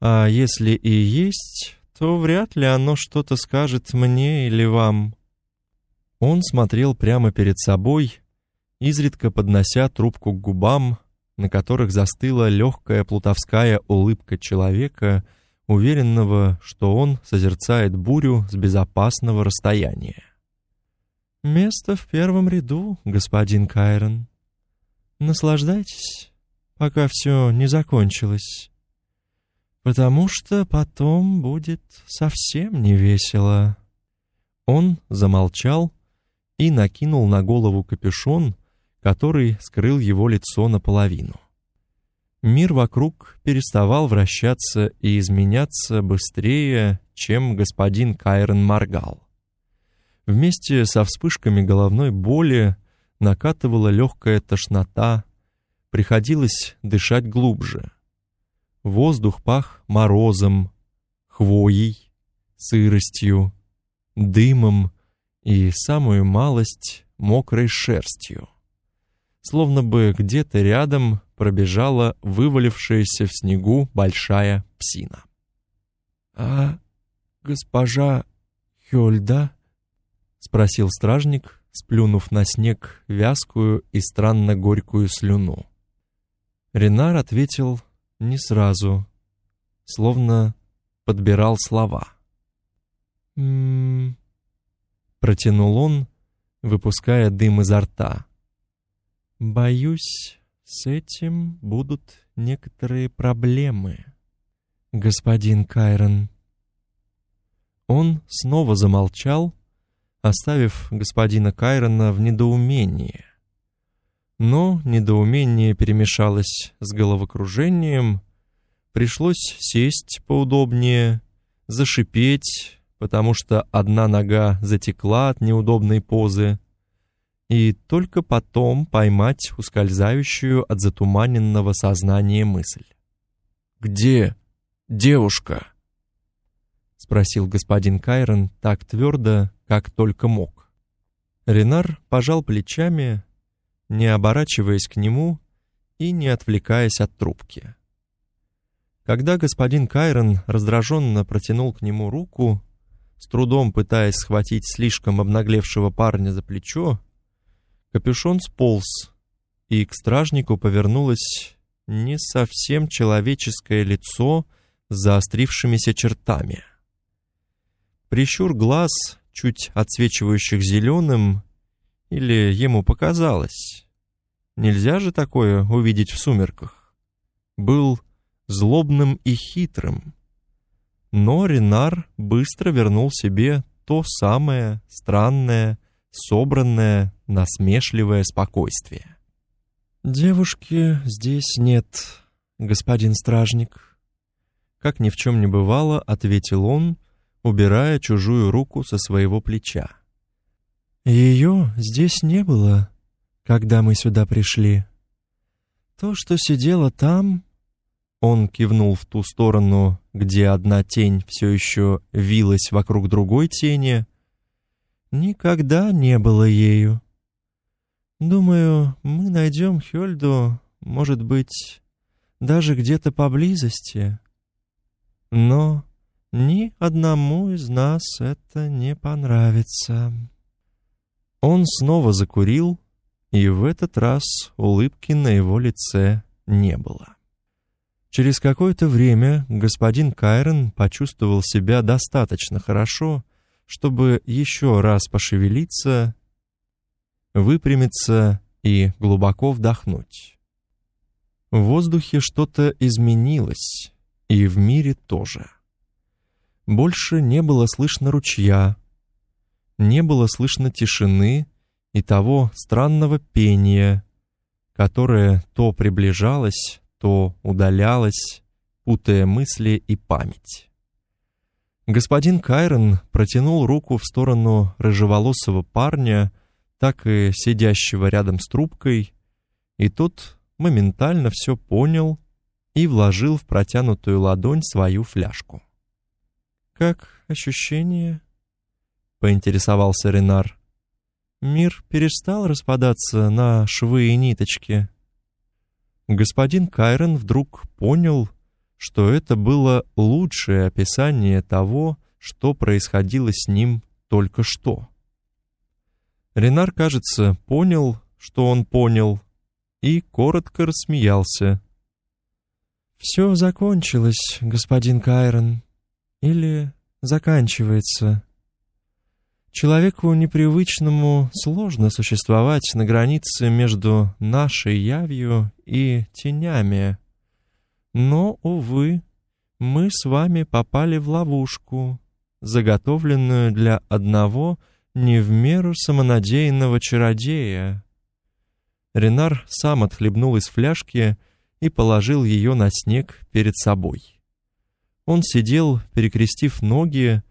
а если и есть, то вряд ли оно что-то скажет мне или вам». Он смотрел прямо перед собой, изредка поднося трубку к губам, на которых застыла легкая плутовская улыбка человека, уверенного, что он созерцает бурю с безопасного расстояния. Место в первом ряду, господин Кайрон. Наслаждайтесь, пока все не закончилось. Потому что потом будет совсем не весело. Он замолчал и накинул на голову капюшон, который скрыл его лицо наполовину. Мир вокруг переставал вращаться и изменяться быстрее, чем господин Кайрон моргал. Вместе со вспышками головной боли накатывала легкая тошнота, приходилось дышать глубже. Воздух пах морозом, хвоей, сыростью, дымом и самую малость мокрой шерстью. Словно бы где-то рядом пробежала вывалившаяся в снегу большая псина. «А госпожа Хёльда?» — спросил стражник, сплюнув на снег вязкую и странно горькую слюну. Ренар ответил не сразу, словно подбирал слова. «М-м-м», протянул он, выпуская дым изо рта. «Боюсь, с этим будут некоторые проблемы, господин Кайрон». Он снова замолчал, оставив господина Кайрона в недоумении. Но недоумение перемешалось с головокружением, пришлось сесть поудобнее, зашипеть, потому что одна нога затекла от неудобной позы, и только потом поймать ускользающую от затуманенного сознания мысль. «Где девушка?» — спросил господин Кайрон так твердо, как только мог. Ренар пожал плечами, не оборачиваясь к нему и не отвлекаясь от трубки. Когда господин Кайрон раздраженно протянул к нему руку, с трудом пытаясь схватить слишком обнаглевшего парня за плечо, капюшон сполз, и к стражнику повернулось не совсем человеческое лицо с заострившимися чертами. Прищур глаз, чуть отсвечивающих зеленым, или ему показалось. Нельзя же такое увидеть в сумерках. Был злобным и хитрым. Но Ренар быстро вернул себе то самое странное, собранное, насмешливое спокойствие. «Девушки здесь нет, господин стражник», — как ни в чем не бывало, ответил он, убирая чужую руку со своего плеча. «Ее здесь не было, когда мы сюда пришли. То, что сидело там, он кивнул в ту сторону, где одна тень все еще вилась вокруг другой тени. Никогда не было ею. Думаю, мы найдем Хёльду, может быть, даже где-то поблизости. Но ни одному из нас это не понравится. Он снова закурил, и в этот раз улыбки на его лице не было. Через какое-то время господин Кайрон почувствовал себя достаточно хорошо, чтобы еще раз пошевелиться, выпрямиться и глубоко вдохнуть. В воздухе что-то изменилось, и в мире тоже. Больше не было слышно ручья, не было слышно тишины и того странного пения, которое то приближалось, то удалялась, путая мысли и память. Господин Кайрон протянул руку в сторону рыжеволосого парня, так и сидящего рядом с трубкой, и тот моментально все понял и вложил в протянутую ладонь свою фляжку. «Как ощущение?» — поинтересовался Ренар. «Мир перестал распадаться на швы и ниточки?» господин Кайрон вдруг понял, что это было лучшее описание того, что происходило с ним только что. Ренар, кажется, понял, что он понял, и коротко рассмеялся. «Все закончилось, господин Кайрон. Или заканчивается?» Человеку непривычному сложно существовать на границе между нашей явью и тенями. Но, увы, мы с вами попали в ловушку, заготовленную для одного не в меру самонадеянного чародея. Ренар сам отхлебнул из фляжки и положил ее на снег перед собой. Он сидел, перекрестив ноги,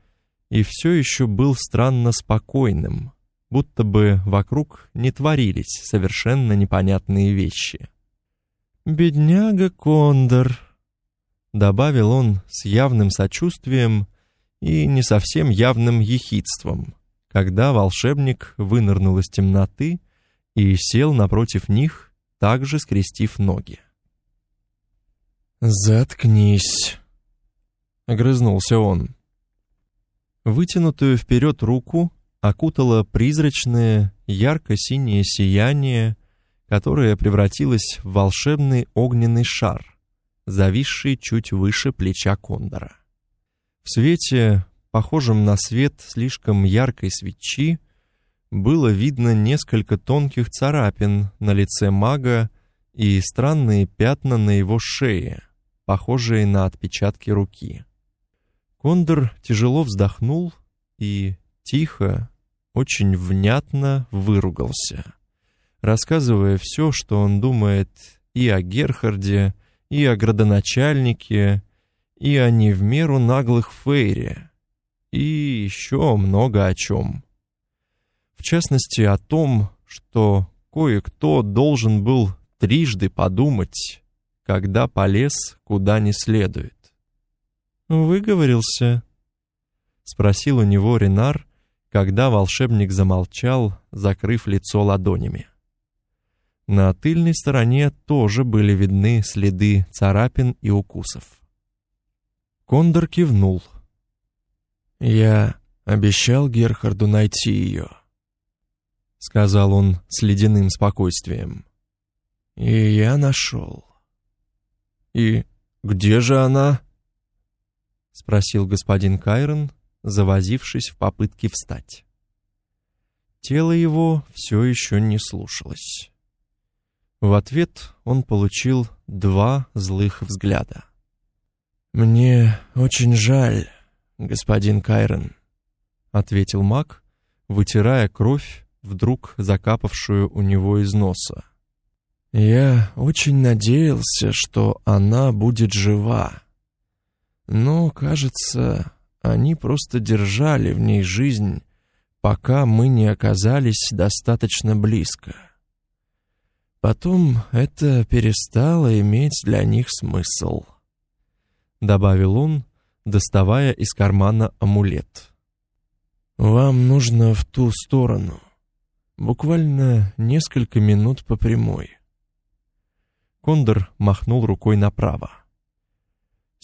и все еще был странно спокойным, будто бы вокруг не творились совершенно непонятные вещи. «Бедняга Кондор», — добавил он с явным сочувствием и не совсем явным ехидством, когда волшебник вынырнул из темноты и сел напротив них, также скрестив ноги. «Заткнись», — огрызнулся он. Вытянутую вперед руку окутало призрачное ярко-синее сияние, которое превратилось в волшебный огненный шар, зависший чуть выше плеча кондора. В свете, похожем на свет слишком яркой свечи, было видно несколько тонких царапин на лице мага и странные пятна на его шее, похожие на отпечатки руки. Кондор тяжело вздохнул и тихо, очень внятно выругался, рассказывая все, что он думает и о Герхарде, и о градоначальнике, и о не в меру наглых Фейре, и еще много о чем. В частности, о том, что кое-кто должен был трижды подумать, когда полез куда не следует. «Выговорился?» — спросил у него Ренар, когда волшебник замолчал, закрыв лицо ладонями. На тыльной стороне тоже были видны следы царапин и укусов. Кондор кивнул. «Я обещал Герхарду найти ее», — сказал он с ледяным спокойствием. «И я нашел». «И где же она?» — спросил господин Кайрон, завозившись в попытке встать. Тело его все еще не слушалось. В ответ он получил два злых взгляда. «Мне очень жаль, господин Кайрон», — ответил маг, вытирая кровь, вдруг закапавшую у него из носа. «Я очень надеялся, что она будет жива. Но, кажется, они просто держали в ней жизнь, пока мы не оказались достаточно близко. Потом это перестало иметь для них смысл. Добавил он, доставая из кармана амулет. «Вам нужно в ту сторону. Буквально несколько минут по прямой». Кондор махнул рукой направо.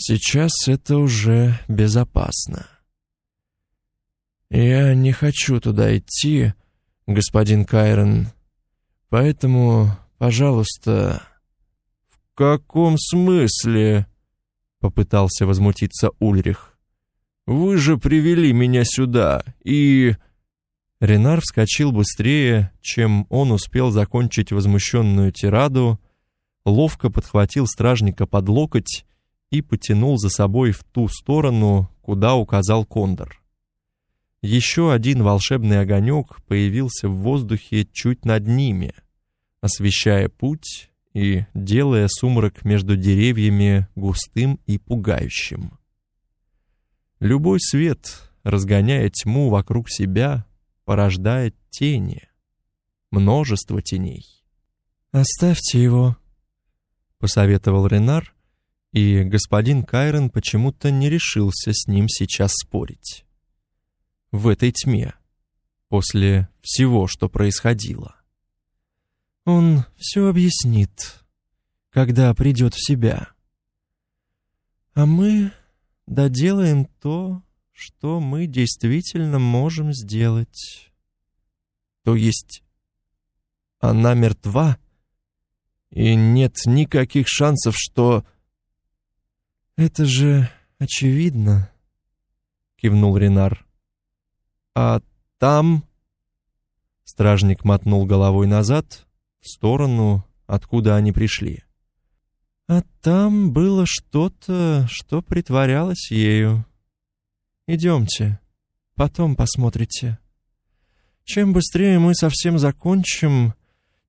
Сейчас это уже безопасно. Я не хочу туда идти, господин Кайрон, поэтому, пожалуйста... В каком смысле? Попытался возмутиться Ульрих. Вы же привели меня сюда, и... Ренар вскочил быстрее, чем он успел закончить возмущенную тираду, ловко подхватил стражника под локоть и потянул за собой в ту сторону, куда указал кондор. Еще один волшебный огонек появился в воздухе чуть над ними, освещая путь и делая сумрак между деревьями густым и пугающим. Любой свет, разгоняя тьму вокруг себя, порождает тени, множество теней. «Оставьте его», — посоветовал Ренар, и господин Кайрон почему-то не решился с ним сейчас спорить. В этой тьме, после всего, что происходило. Он все объяснит, когда придет в себя. А мы доделаем то, что мы действительно можем сделать. То есть она мертва, и нет никаких шансов, что... «Это же очевидно», — кивнул Ренар. «А там...» Стражник мотнул головой назад, в сторону, откуда они пришли. «А там было что-то, что притворялось ею. Идемте, потом посмотрите. Чем быстрее мы совсем закончим,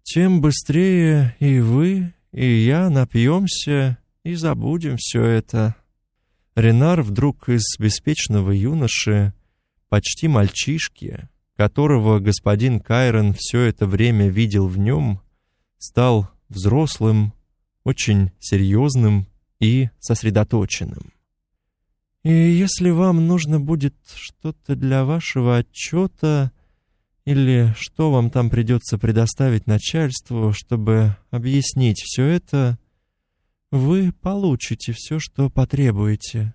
тем быстрее и вы, и я напьемся и забудем все это. Ренар вдруг из беспечного юноши почти мальчишки, которого господин Кайрон все это время видел в нем, стал взрослым, очень серьезным и сосредоточенным. И если вам нужно будет что-то для вашего отчета или что вам там придется предоставить начальству, чтобы объяснить все это, вы получите все, что потребуете.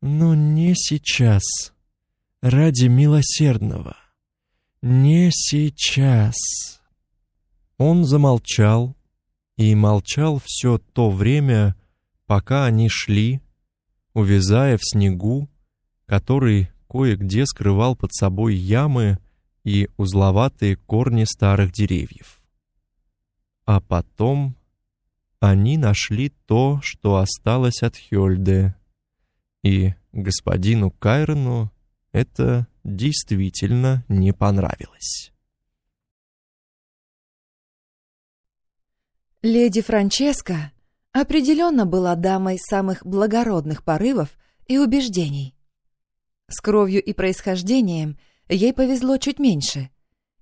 Но не сейчас. Ради милосердного. Не сейчас. Он замолчал и молчал все то время, пока они шли, увязая в снегу, который кое-где скрывал под собой ямы и узловатые корни старых деревьев. А потом они нашли то, что осталось от Хёльде, и господину Кайрону это действительно не понравилось. Леди Франческа определенно была дамой самых благородных порывов и убеждений. С кровью и происхождением ей повезло чуть меньше.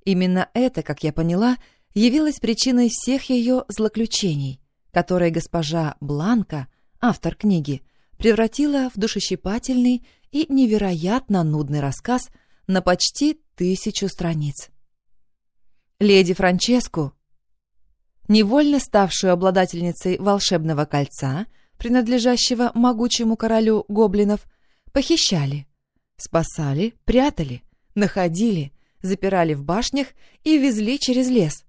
Именно это, как я поняла, явилось причиной всех ее злоключений, которые госпожа Бланка, автор книги, превратила в душещипательный и невероятно нудный рассказ на почти тысячу страниц. Леди Франческу, невольно ставшую обладательницей волшебного кольца, принадлежащего могучему королю гоблинов, похищали, спасали, прятали, находили, запирали в башнях и везли через лес.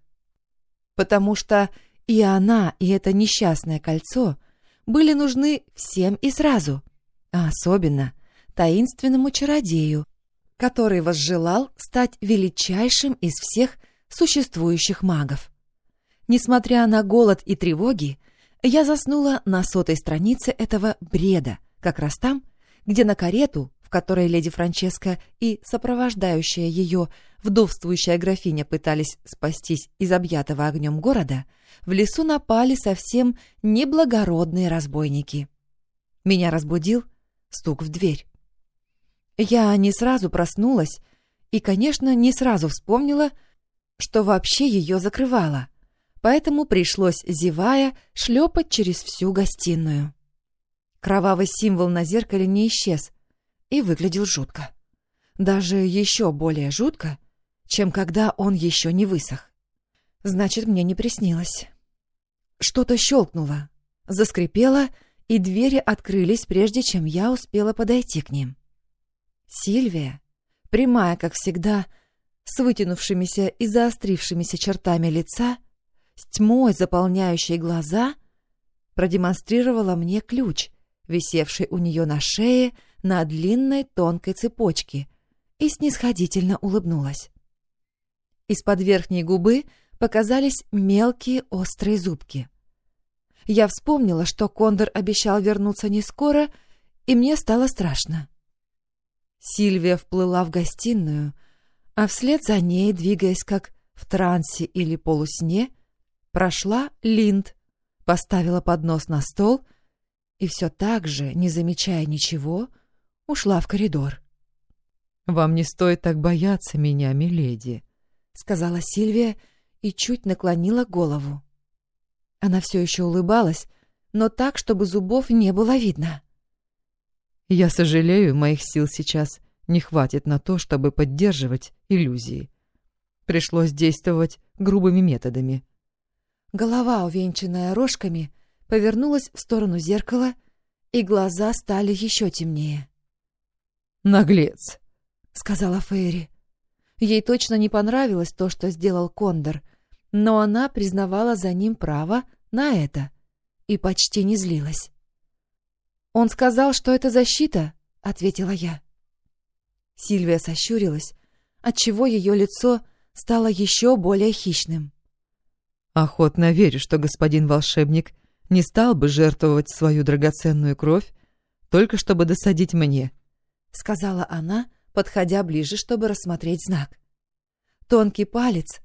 Потому что и она, и это несчастное кольцо были нужны всем и сразу, а особенно таинственному чародею, который возжелал стать величайшим из всех существующих магов. Несмотря на голод и тревоги, я заснула на сотой странице этого бреда, как раз там, где на карету, в которой леди Франческа и сопровождающая ее вдовствующая графиня пытались спастись из объятого огнем города, в лесу напали совсем неблагородные разбойники. Меня разбудил стук в дверь. Я не сразу проснулась и, конечно, не сразу вспомнила, что вообще ее закрывала, поэтому пришлось, зевая, шлепать через всю гостиную. Кровавый символ на зеркале не исчез и выглядел жутко. Даже еще более жутко, чем когда он еще не высох. Значит, мне не приснилось. Что-то щелкнуло, заскрипело, и двери открылись, прежде чем я успела подойти к ним. Сильвия, прямая, как всегда, с вытянувшимися и заострившимися чертами лица, с тьмой, заполняющей глаза, продемонстрировала мне ключ, висевший у нее на шее на длинной тонкой цепочке, и снисходительно улыбнулась. Из-под верхней губы показались мелкие острые зубки. Я вспомнила, что Кондор обещал вернуться не скоро, и мне стало страшно. Сильвия вплыла в гостиную, а вслед за ней, двигаясь как в трансе или полусне, прошла Линд, поставила поднос на стол и все так же, не замечая ничего, ушла в коридор. «Вам не стоит так бояться меня, миледи», — сказала Сильвия и чуть наклонила голову. Она все еще улыбалась, но так, чтобы зубов не было видно. Я сожалею, моих сил сейчас не хватит на то, чтобы поддерживать иллюзии. Пришлось действовать грубыми методами. Голова, увенчанная рожками, повернулась в сторону зеркала, и глаза стали еще темнее. «Наглец!» — сказала Фейри. Ей точно не понравилось то, что сделал Кондор, но она признавала за ним право на это и почти не злилась. «Он сказал, что это защита», — ответила я. Сильвия сощурилась, отчего ее лицо стало еще более хищным. «Охотно верю, что господин волшебник не стал бы жертвовать свою драгоценную кровь, только чтобы досадить мне», — сказала она, подходя ближе, чтобы рассмотреть знак. Тонкий палец,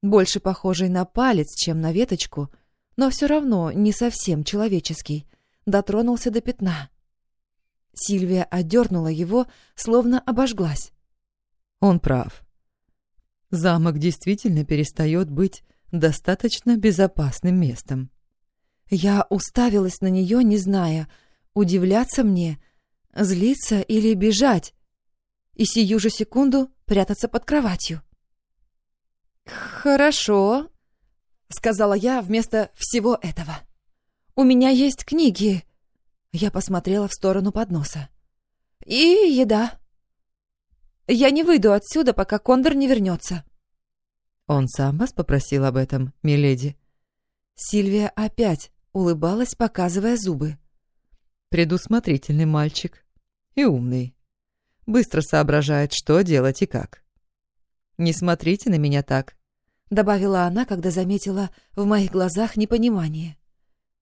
больше похожий на палец, чем на веточку, но все равно не совсем человеческий — дотронулся до пятна. Сильвия одернула его, словно обожглась. Он прав. Замок действительно перестает быть достаточно безопасным местом. Я уставилась на нее, не зная, удивляться мне, злиться или бежать, и сию же секунду прятаться под кроватью. «Хорошо», — сказала я вместо всего этого. «У меня есть книги». Я посмотрела в сторону подноса. «И еда. Я не выйду отсюда, пока Кондор не вернется». «Он сам вас попросил об этом, миледи?» Сильвия опять улыбалась, показывая зубы. «Предусмотрительный мальчик и умный. Быстро соображает, что делать и как. Не смотрите на меня так. — добавила она, когда заметила в моих глазах непонимание.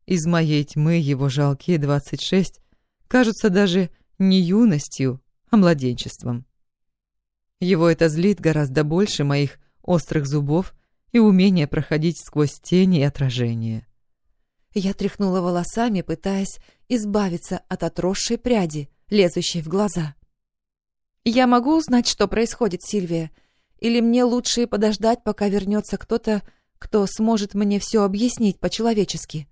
«Из моей тьмы его жалкие двадцать шесть кажутся даже не юностью, а младенчеством. Его это злит гораздо больше моих острых зубов и умения проходить сквозь тени и отражения». Я тряхнула волосами, пытаясь избавиться от отросшей пряди, лезущей в глаза. «Я могу узнать, что происходит, Сильвия?» Или мне лучше подождать, пока вернется кто-то, кто сможет мне все объяснить по-человечески?»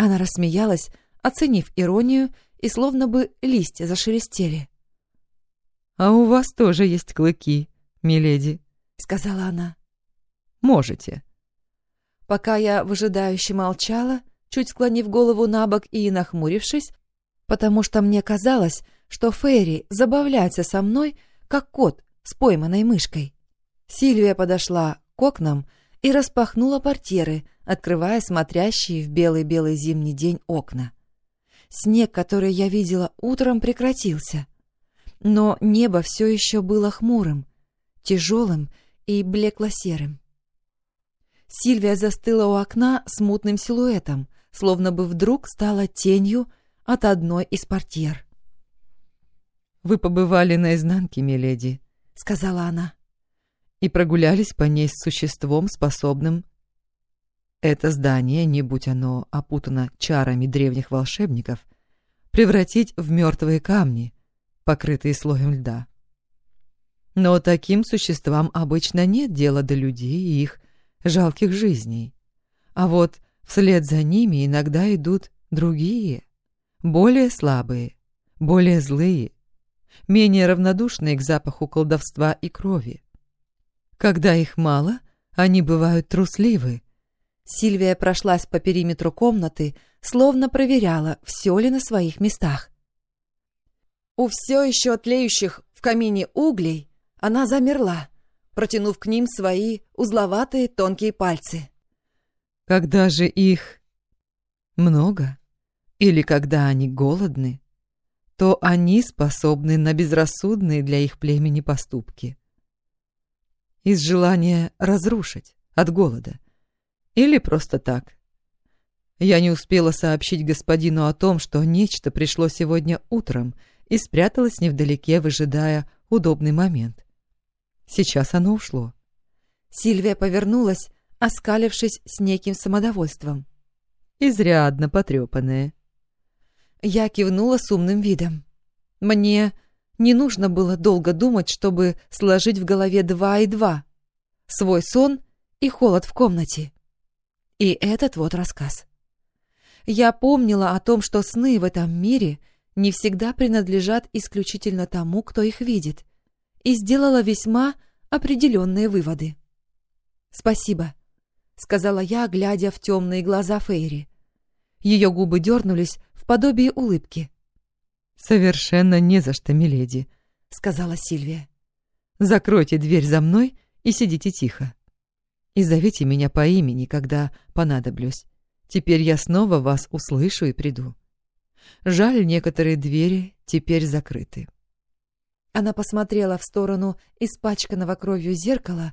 Она рассмеялась, оценив иронию, и словно бы листья зашелестели. «А у вас тоже есть клыки, миледи», — сказала она. «Можете». Пока я выжидающе молчала, чуть склонив голову на бок и нахмурившись, потому что мне казалось, что Ферри забавляется со мной, как кот с пойманной мышкой. Сильвия подошла к окнам и распахнула портьеры, открывая смотрящие в белый-белый зимний день окна. Снег, который я видела утром, прекратился. Но небо все еще было хмурым, тяжелым и блекло-серым. Сильвия застыла у окна смутным силуэтом, словно бы вдруг стала тенью от одной из портьер. «Вы побывали на изнанке, миледи», сказала она. И прогулялись по ней с существом, способным... Это здание, не будь оно опутано чарами древних волшебников, превратить в мертвые камни, покрытые слоем льда. Но таким существам обычно нет дела до людей и их жалких жизней. А вот вслед за ними иногда идут другие, более слабые, более злые, менее равнодушные к запаху колдовства и крови. Когда их мало, они бывают трусливы. Сильвия прошлась по периметру комнаты, словно проверяла, все ли на своих местах. У все еще тлеющих в камине углей она замерла, протянув к ним свои узловатые тонкие пальцы. Когда же их много, или когда они голодны, то они способны на безрассудные для их племени поступки. Из желания разрушить от голода. Или просто так. Я не успела сообщить господину о том, что нечто пришло сегодня утром и спряталось невдалеке, выжидая удобный момент. Сейчас оно ушло. Сильвия повернулась, оскалившись с неким самодовольством. Изрядно потрепанная. Я кивнула с умным видом. Мне не нужно было долго думать, чтобы сложить в голове два и два. Свой сон и холод в комнате. И этот вот рассказ. Я помнила о том, что сны в этом мире не всегда принадлежат исключительно тому, кто их видит, и сделала весьма определенные выводы. «Спасибо», — сказала я, глядя в темные глаза Фейри. Ее губы дернулись, подобие улыбки. «Совершенно не за что, миледи», — сказала Сильвия. «Закройте дверь за мной и сидите тихо. И зовите меня по имени, когда понадоблюсь. Теперь я снова вас услышу и приду. Жаль, некоторые двери теперь закрыты». Она посмотрела в сторону испачканного кровью зеркала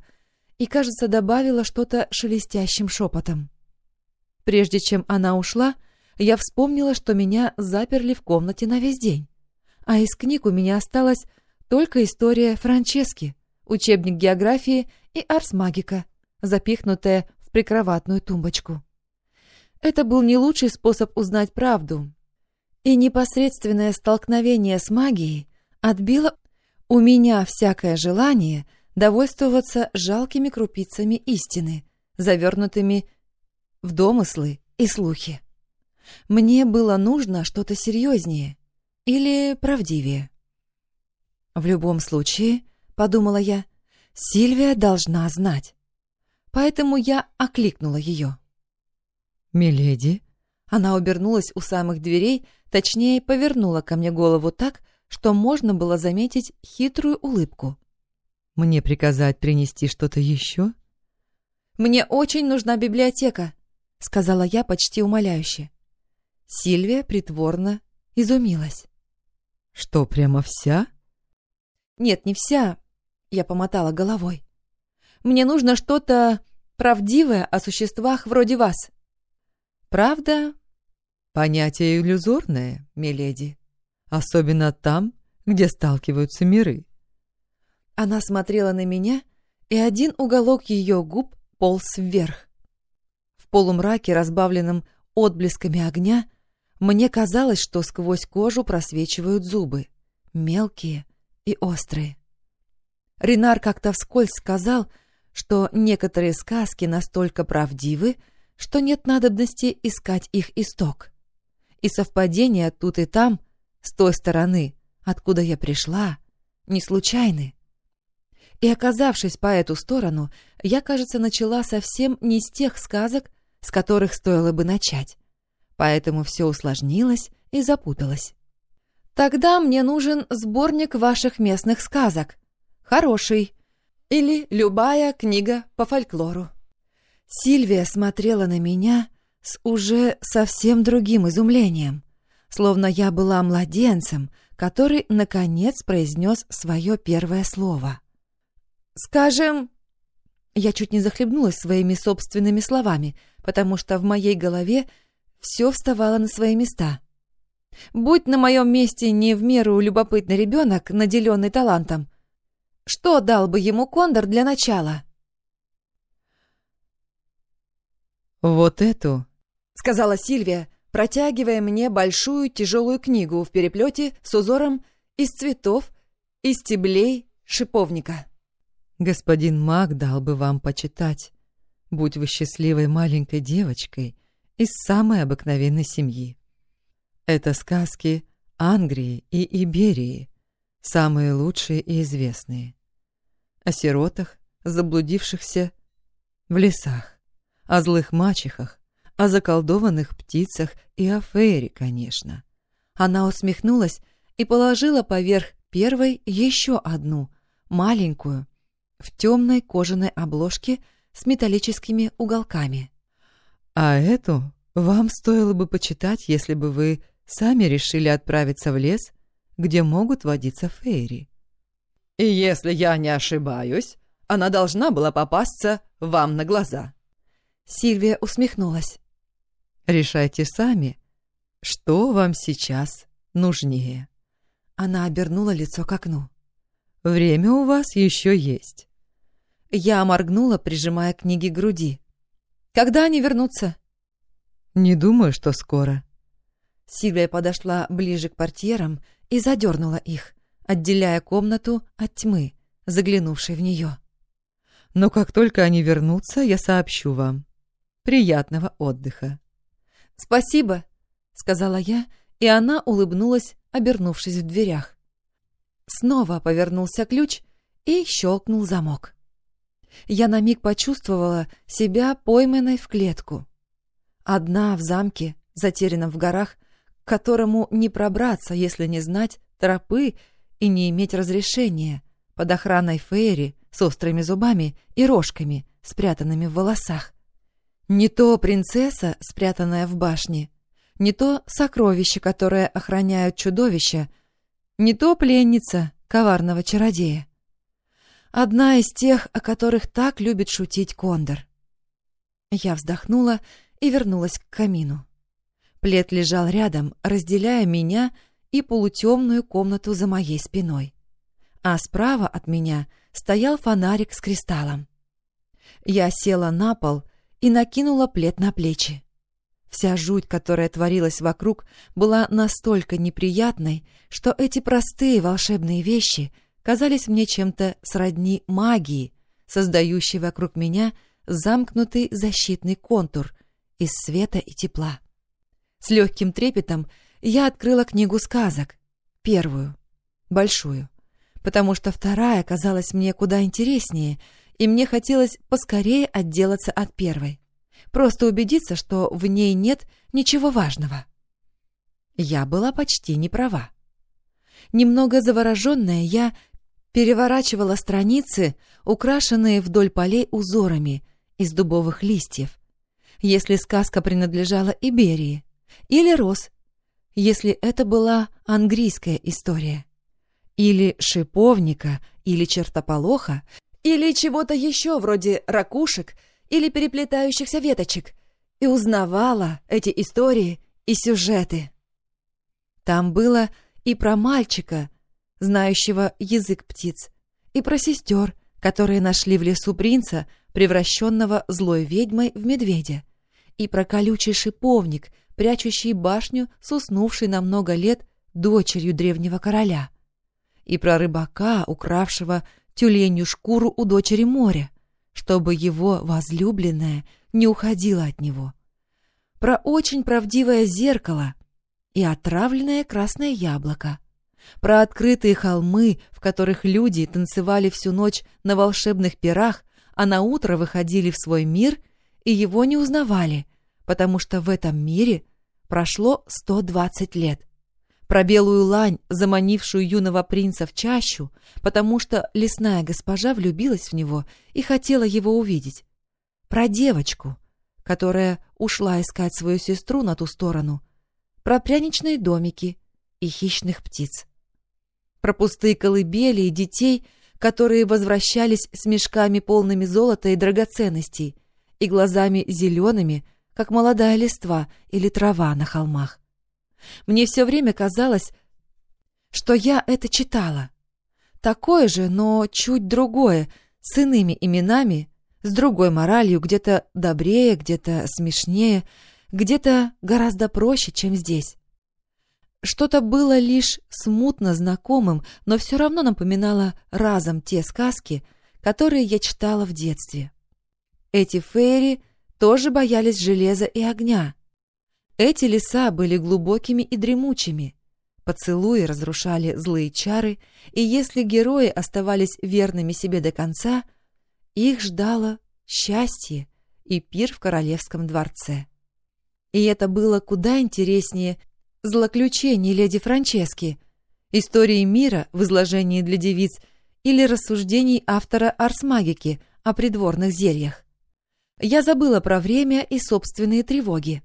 и, кажется, добавила что-то шелестящим шепотом. Прежде чем она ушла, — я вспомнила, что меня заперли в комнате на весь день. А из книг у меня осталась только история Франчески, учебник географии и арсмагика, запихнутая в прикроватную тумбочку. Это был не лучший способ узнать правду. И непосредственное столкновение с магией отбило у меня всякое желание довольствоваться жалкими крупицами истины, завернутыми в домыслы и слухи. Мне было нужно что-то серьезнее или правдивее. В любом случае, подумала я, Сильвия должна знать. Поэтому я окликнула ее. «Миледи?» Она обернулась у самых дверей, точнее, повернула ко мне голову так, что можно было заметить хитрую улыбку. «Мне приказать принести что-то еще?» «Мне очень нужна библиотека», — сказала я почти умоляюще. Сильвия притворно изумилась. «Что, прямо вся?» «Нет, не вся», — я помотала головой. «Мне нужно что-то правдивое о существах вроде вас». «Правда?» «Понятие иллюзорное, миледи», особенно там, где сталкиваются миры. Она смотрела на меня, и один уголок ее губ полз вверх. В полумраке, разбавленном отблесками огня, мне казалось, что сквозь кожу просвечивают зубы, мелкие и острые. Ренар как-то вскользь сказал, что некоторые сказки настолько правдивы, что нет надобности искать их исток. И совпадения тут и там с той стороны, откуда я пришла, не случайны. И оказавшись по эту сторону, я, кажется, начала совсем не с тех сказок, с которых стоило бы начать. Поэтому все усложнилось и запуталось. Тогда мне нужен сборник ваших местных сказок. Хороший. Или любая книга по фольклору. Сильвия смотрела на меня с уже совсем другим изумлением словно я была младенцем, который, наконец, произнес свое первое слово. «Скажем...» Я чуть не захлебнулась своими собственными словами, потому что в моей голове все вставало на свои места. Будь на моем месте не в меру любопытный ребенок, наделенный талантом, что дал бы ему Кондор для начала? «Вот эту», — сказала Сильвия, протягивая мне большую тяжелую книгу в переплете с узором из цветов и стеблей шиповника. «Господин Маг дал бы вам почитать, будь вы счастливой маленькой девочкой из самой обыкновенной семьи. Это сказки Ангрии и Иберии, самые лучшие и известные. О сиротах, заблудившихся в лесах, о злых мачехах, о заколдованных птицах и о Фейре, конечно. Она усмехнулась и положила поверх первой еще одну, маленькую, в темной кожаной обложке с металлическими уголками. «А эту вам стоило бы почитать, если бы вы сами решили отправиться в лес, где могут водиться фейри». «И если я не ошибаюсь, она должна была попасться вам на глаза». Сильвия усмехнулась. Решайте сами, что вам сейчас нужнее. Она обернула лицо к окну. Время у вас еще есть. Я моргнула, прижимая книги к груди. Когда они вернутся? Не думаю, что скоро. Сильвия подошла ближе к портьерам и задернула их, отделяя комнату от тьмы, заглянувшей в нее. Но как только они вернутся, я сообщу вам. Приятного отдыха. «Спасибо», — сказала я, и она улыбнулась, обернувшись в дверях. Снова повернулся ключ и щелкнул замок. Я на миг почувствовала себя пойманной в клетку. Одна в замке, затерянном в горах, к которому не пробраться, если не знать тропы и не иметь разрешения, под охраной Фейри с острыми зубами и рожками, спрятанными в волосах. Не то принцесса, спрятанная в башне, не то сокровище, которое охраняют чудовища, не то пленница коварного чародея. Одна из тех, о которых так любит шутить Кондор. Я вздохнула и вернулась к камину. Плед лежал рядом, разделяя меня и полутемную комнату за моей спиной. А справа от меня стоял фонарик с кристаллом. Я села на пол и накинула плед на плечи. Вся жуть, которая творилась вокруг, была настолько неприятной, что эти простые волшебные вещи казались мне чем-то сродни магии, создающей вокруг меня замкнутый защитный контур из света и тепла. С легким трепетом я открыла книгу сказок, первую, большую, потому что вторая казалась мне куда интереснее, и мне хотелось поскорее отделаться от первой. Просто убедиться, что в ней нет ничего важного. Я была почти не права. Немного завороженная, я переворачивала страницы, украшенные вдоль полей узорами из дубовых листьев, если сказка принадлежала Иберии, или Рос, если это была английская история, или шиповника, или чертополоха, или чего-то еще вроде ракушек или переплетающихся веточек, и узнавала эти истории и сюжеты. Там было и про мальчика, знающего язык птиц, и про сестер, которые нашли в лесу принца, превращенного злой ведьмой в медведя, и про колючий шиповник, прячущий башню с уснувшей на много лет дочерью древнего короля, и про рыбака, укравшего тюленью шкуру у дочери моря, чтобы его возлюбленная не уходила от него. Про очень правдивое зеркало и отравленное красное яблоко. Про открытые холмы, в которых люди танцевали всю ночь на волшебных пирах, а на утро выходили в свой мир и его не узнавали, потому что в этом мире прошло 120 лет про белую лань, заманившую юного принца в чащу, потому что лесная госпожа влюбилась в него и хотела его увидеть. Про девочку, которая ушла искать свою сестру на ту сторону. Про пряничные домики и хищных птиц. Про пустые колыбели и детей, которые возвращались с мешками полными золота и драгоценностей и глазами зелеными, как молодая листва или трава на холмах. Мне все время казалось, что я это читала. Такое же, но чуть другое, с иными именами, с другой моралью, где-то добрее, где-то смешнее, где-то гораздо проще, чем здесь. Что-то было лишь смутно знакомым, но все равно напоминало разом те сказки, которые я читала в детстве. Эти фейри тоже боялись железа и огня, эти леса были глубокими и дремучими. Поцелуи разрушали злые чары, и если герои оставались верными себе до конца, их ждало счастье и пир в королевском дворце. И это было куда интереснее злоключений леди Франчески, истории мира в изложении для девиц или рассуждений автора Арсмагики о придворных зельях. Я забыла про время и собственные тревоги.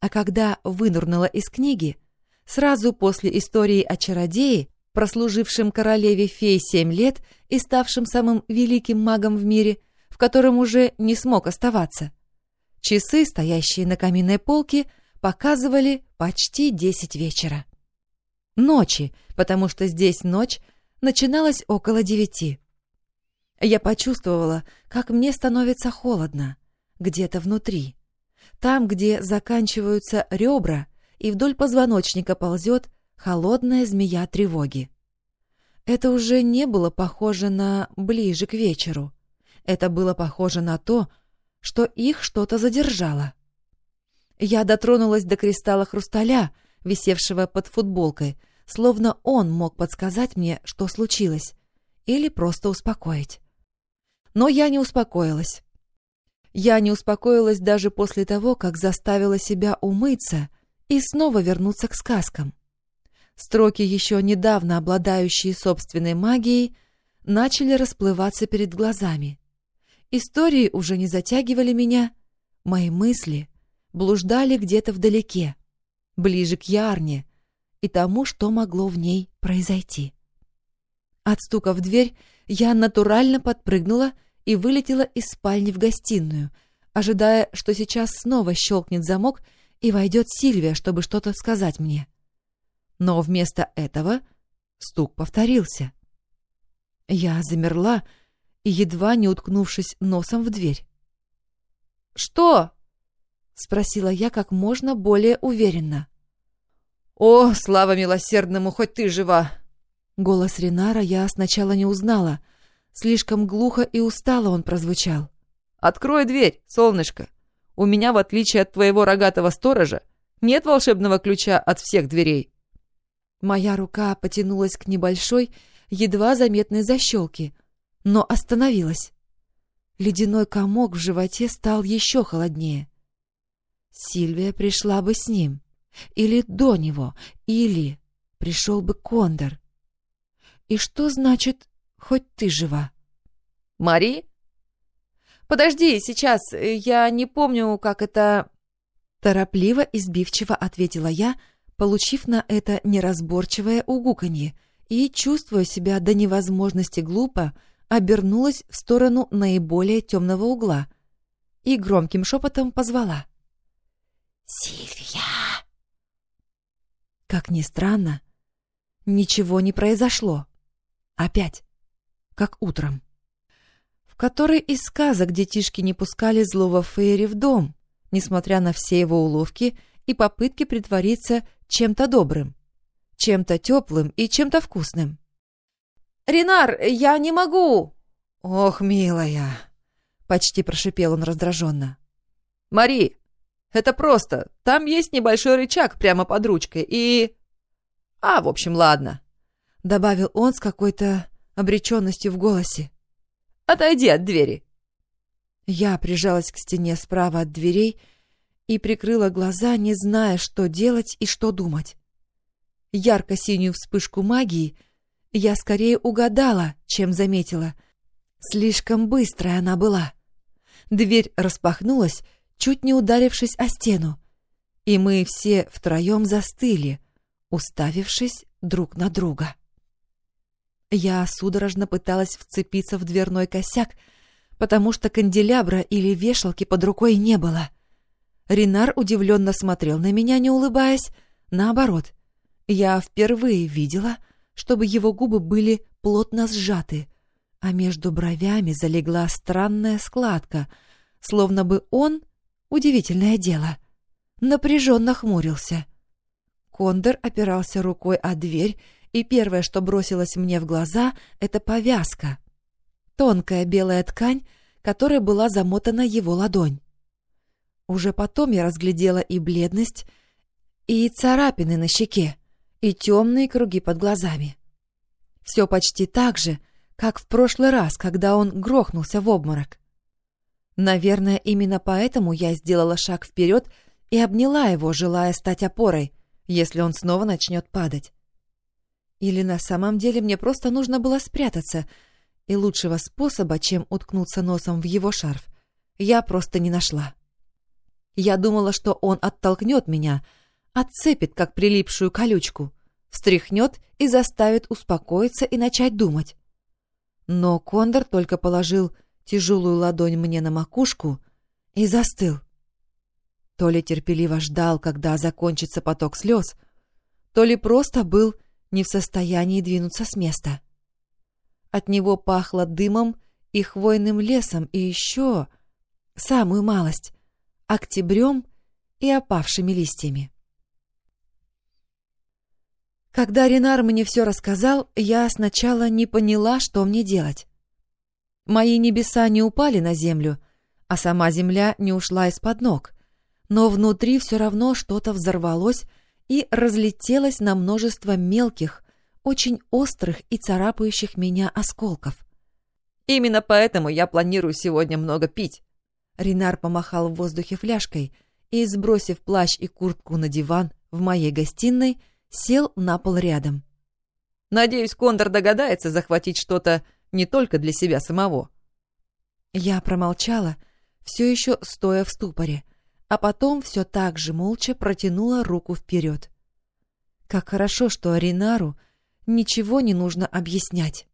А когда вынурнула из книги, сразу после истории о чародее, прослужившем королеве фей семь лет и ставшем самым великим магом в мире, в котором уже не смог оставаться, часы, стоящие на каминной полке, показывали почти десять вечера. Ночи, потому что здесь ночь начиналась около девяти. Я почувствовала, как мне становится холодно, где-то внутри. Там, где заканчиваются ребра, и вдоль позвоночника ползет холодная змея тревоги. Это уже не было похоже на ближе к вечеру. Это было похоже на то, что их что-то задержало. Я дотронулась до кристалла хрусталя, висевшего под футболкой, словно он мог подсказать мне, что случилось, или просто успокоить. Но я не успокоилась. Я не успокоилась даже после того, как заставила себя умыться и снова вернуться к сказкам. Строки, еще недавно обладающие собственной магией, начали расплываться перед глазами. Истории уже не затягивали меня, мои мысли блуждали где-то вдалеке, ближе к Ярне и тому, что могло в ней произойти. От стука в дверь я натурально подпрыгнула и вылетела из спальни в гостиную, ожидая, что сейчас снова щелкнет замок и войдет Сильвия, чтобы что-то сказать мне. Но вместо этого стук повторился. Я замерла и едва не уткнувшись носом в дверь. «Что?» — спросила я как можно более уверенно. «О, слава милосердному, хоть ты жива!» Голос Ренара я сначала не узнала. Слишком глухо и устало он прозвучал. «Открой дверь, солнышко. У меня, в отличие от твоего рогатого сторожа, нет волшебного ключа от всех дверей». Моя рука потянулась к небольшой, едва заметной защелке, но остановилась. Ледяной комок в животе стал еще холоднее. Сильвия пришла бы с ним. Или до него. Или пришел бы Кондор. И что значит «хоть ты жива»? «Мари?» «Подожди, сейчас, я не помню, как это...» Торопливо и сбивчиво ответила я, получив на это неразборчивое угуканье, и, чувствуя себя до невозможности глупо, обернулась в сторону наиболее темного угла и громким шепотом позвала. «Сильвия!» Как ни странно, ничего не произошло. Опять, как утром. В которой из сказок детишки не пускали злого Фейри в дом, несмотря на все его уловки и попытки притвориться чем-то добрым, чем-то теплым и чем-то вкусным. «Ренар, я не могу!» «Ох, милая!» — почти прошипел он раздраженно. «Мари, это просто. Там есть небольшой рычаг прямо под ручкой и... А, в общем, ладно. Добавил он с какой-то обреченностью в голосе. Отойди от двери. Я прижалась к стене справа от дверей и прикрыла глаза, не зная, что делать и что думать. Ярко-синюю вспышку магии я скорее угадала, чем заметила. Слишком быстрая она была. Дверь распахнулась, чуть не ударившись о стену, и мы все втроем застыли, уставившись друг на друга. Я судорожно пыталась вцепиться в дверной косяк, потому что канделябра или вешалки под рукой не было. Ренар удивленно смотрел на меня, не улыбаясь. Наоборот, я впервые видела, чтобы его губы были плотно сжаты, а между бровями залегла странная складка, словно бы он Удивительное дело. Напряженно хмурился. Кондор опирался рукой о дверь, и первое, что бросилось мне в глаза, — это повязка. Тонкая белая ткань, которой была замотана его ладонь. Уже потом я разглядела и бледность, и царапины на щеке, и темные круги под глазами. Все почти так же, как в прошлый раз, когда он грохнулся в обморок. Наверное, именно поэтому я сделала шаг вперед и обняла его, желая стать опорой, если он снова начнет падать. Или на самом деле мне просто нужно было спрятаться, и лучшего способа, чем уткнуться носом в его шарф, я просто не нашла. Я думала, что он оттолкнет меня, отцепит, как прилипшую колючку, встряхнет и заставит успокоиться и начать думать. Но Кондор только положил тяжелую ладонь мне на макушку и застыл. То ли терпеливо ждал, когда закончится поток слез, то ли просто был не в состоянии двинуться с места. От него пахло дымом и хвойным лесом, и еще, самую малость, октябрем и опавшими листьями. Когда Ренар мне все рассказал, я сначала не поняла, что мне делать. Мои небеса не упали на землю, а сама земля не ушла из-под ног. Но внутри все равно что-то взорвалось и разлетелось на множество мелких, очень острых и царапающих меня осколков. «Именно поэтому я планирую сегодня много пить». Ренар помахал в воздухе фляжкой и, сбросив плащ и куртку на диван в моей гостиной, сел на пол рядом. «Надеюсь, Кондор догадается захватить что-то не только для себя самого. Я промолчала, все еще стоя в ступоре, а потом все так же молча протянула руку вперед. Как хорошо, что Аринару ничего не нужно объяснять.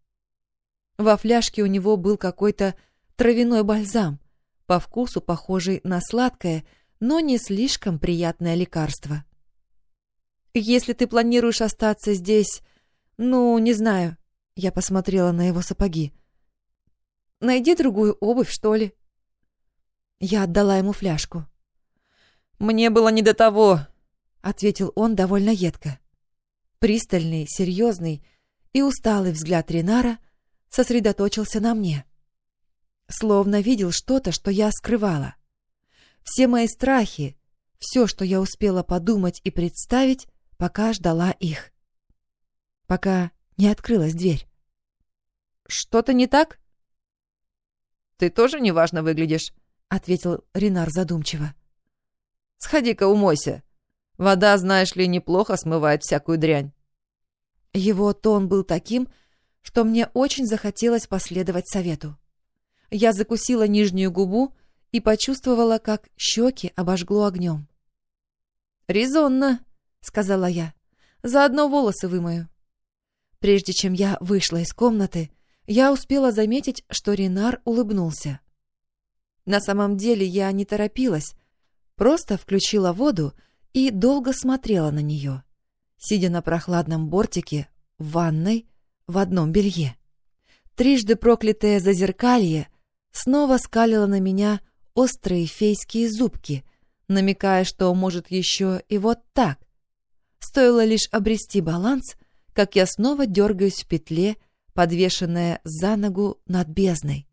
Во фляжке у него был какой-то травяной бальзам, по вкусу похожий на сладкое, но не слишком приятное лекарство. «Если ты планируешь остаться здесь, ну, не знаю, я посмотрела на его сапоги. «Найди другую обувь, что ли?» Я отдала ему фляжку. «Мне было не до того», — ответил он довольно едко. Пристальный, серьезный и усталый взгляд Ренара сосредоточился на мне. Словно видел что-то, что я скрывала. Все мои страхи, все, что я успела подумать и представить, пока ждала их. Пока не открылась дверь. «Что-то не так?» «Ты тоже неважно выглядишь», — ответил Ренар задумчиво. «Сходи-ка умойся. Вода, знаешь ли, неплохо смывает всякую дрянь. Его тон был таким, что мне очень захотелось последовать совету. Я закусила нижнюю губу и почувствовала, как щеки обожгло огнем. «Резонно», — сказала я. «Заодно волосы вымою». Прежде чем я вышла из комнаты, я успела заметить, что Ренар улыбнулся. На самом деле я не торопилась, просто включила воду и долго смотрела на нее, сидя на прохладном бортике в ванной в одном белье. Трижды проклятое зазеркалье снова скалило на меня острые фейские зубки, намекая, что может еще и вот так. Стоило лишь обрести баланс, как я снова дергаюсь в петле, подвешенная за ногу над бездной.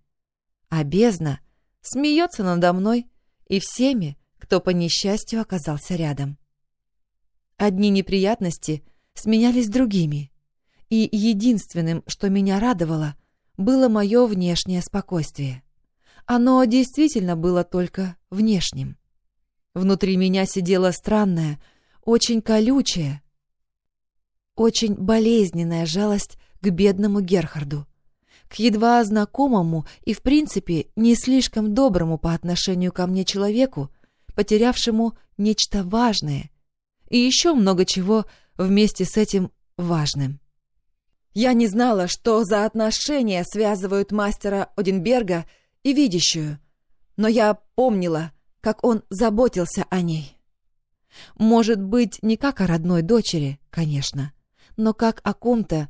А бездна смеется надо мной и всеми, кто по несчастью оказался рядом. Одни неприятности сменялись другими, и единственным, что меня радовало, было мое внешнее спокойствие. Оно действительно было только внешним. Внутри меня сидела странная, очень колючая, очень болезненная жалость к бедному Герхарду, к едва знакомому и, в принципе, не слишком доброму по отношению ко мне человеку, потерявшему нечто важное, и еще много чего вместе с этим важным. Я не знала, что за отношения связывают мастера Одинберга и видящую, но я помнила, как он заботился о ней. Может быть, не как о родной дочери, конечно, но как о ком-то,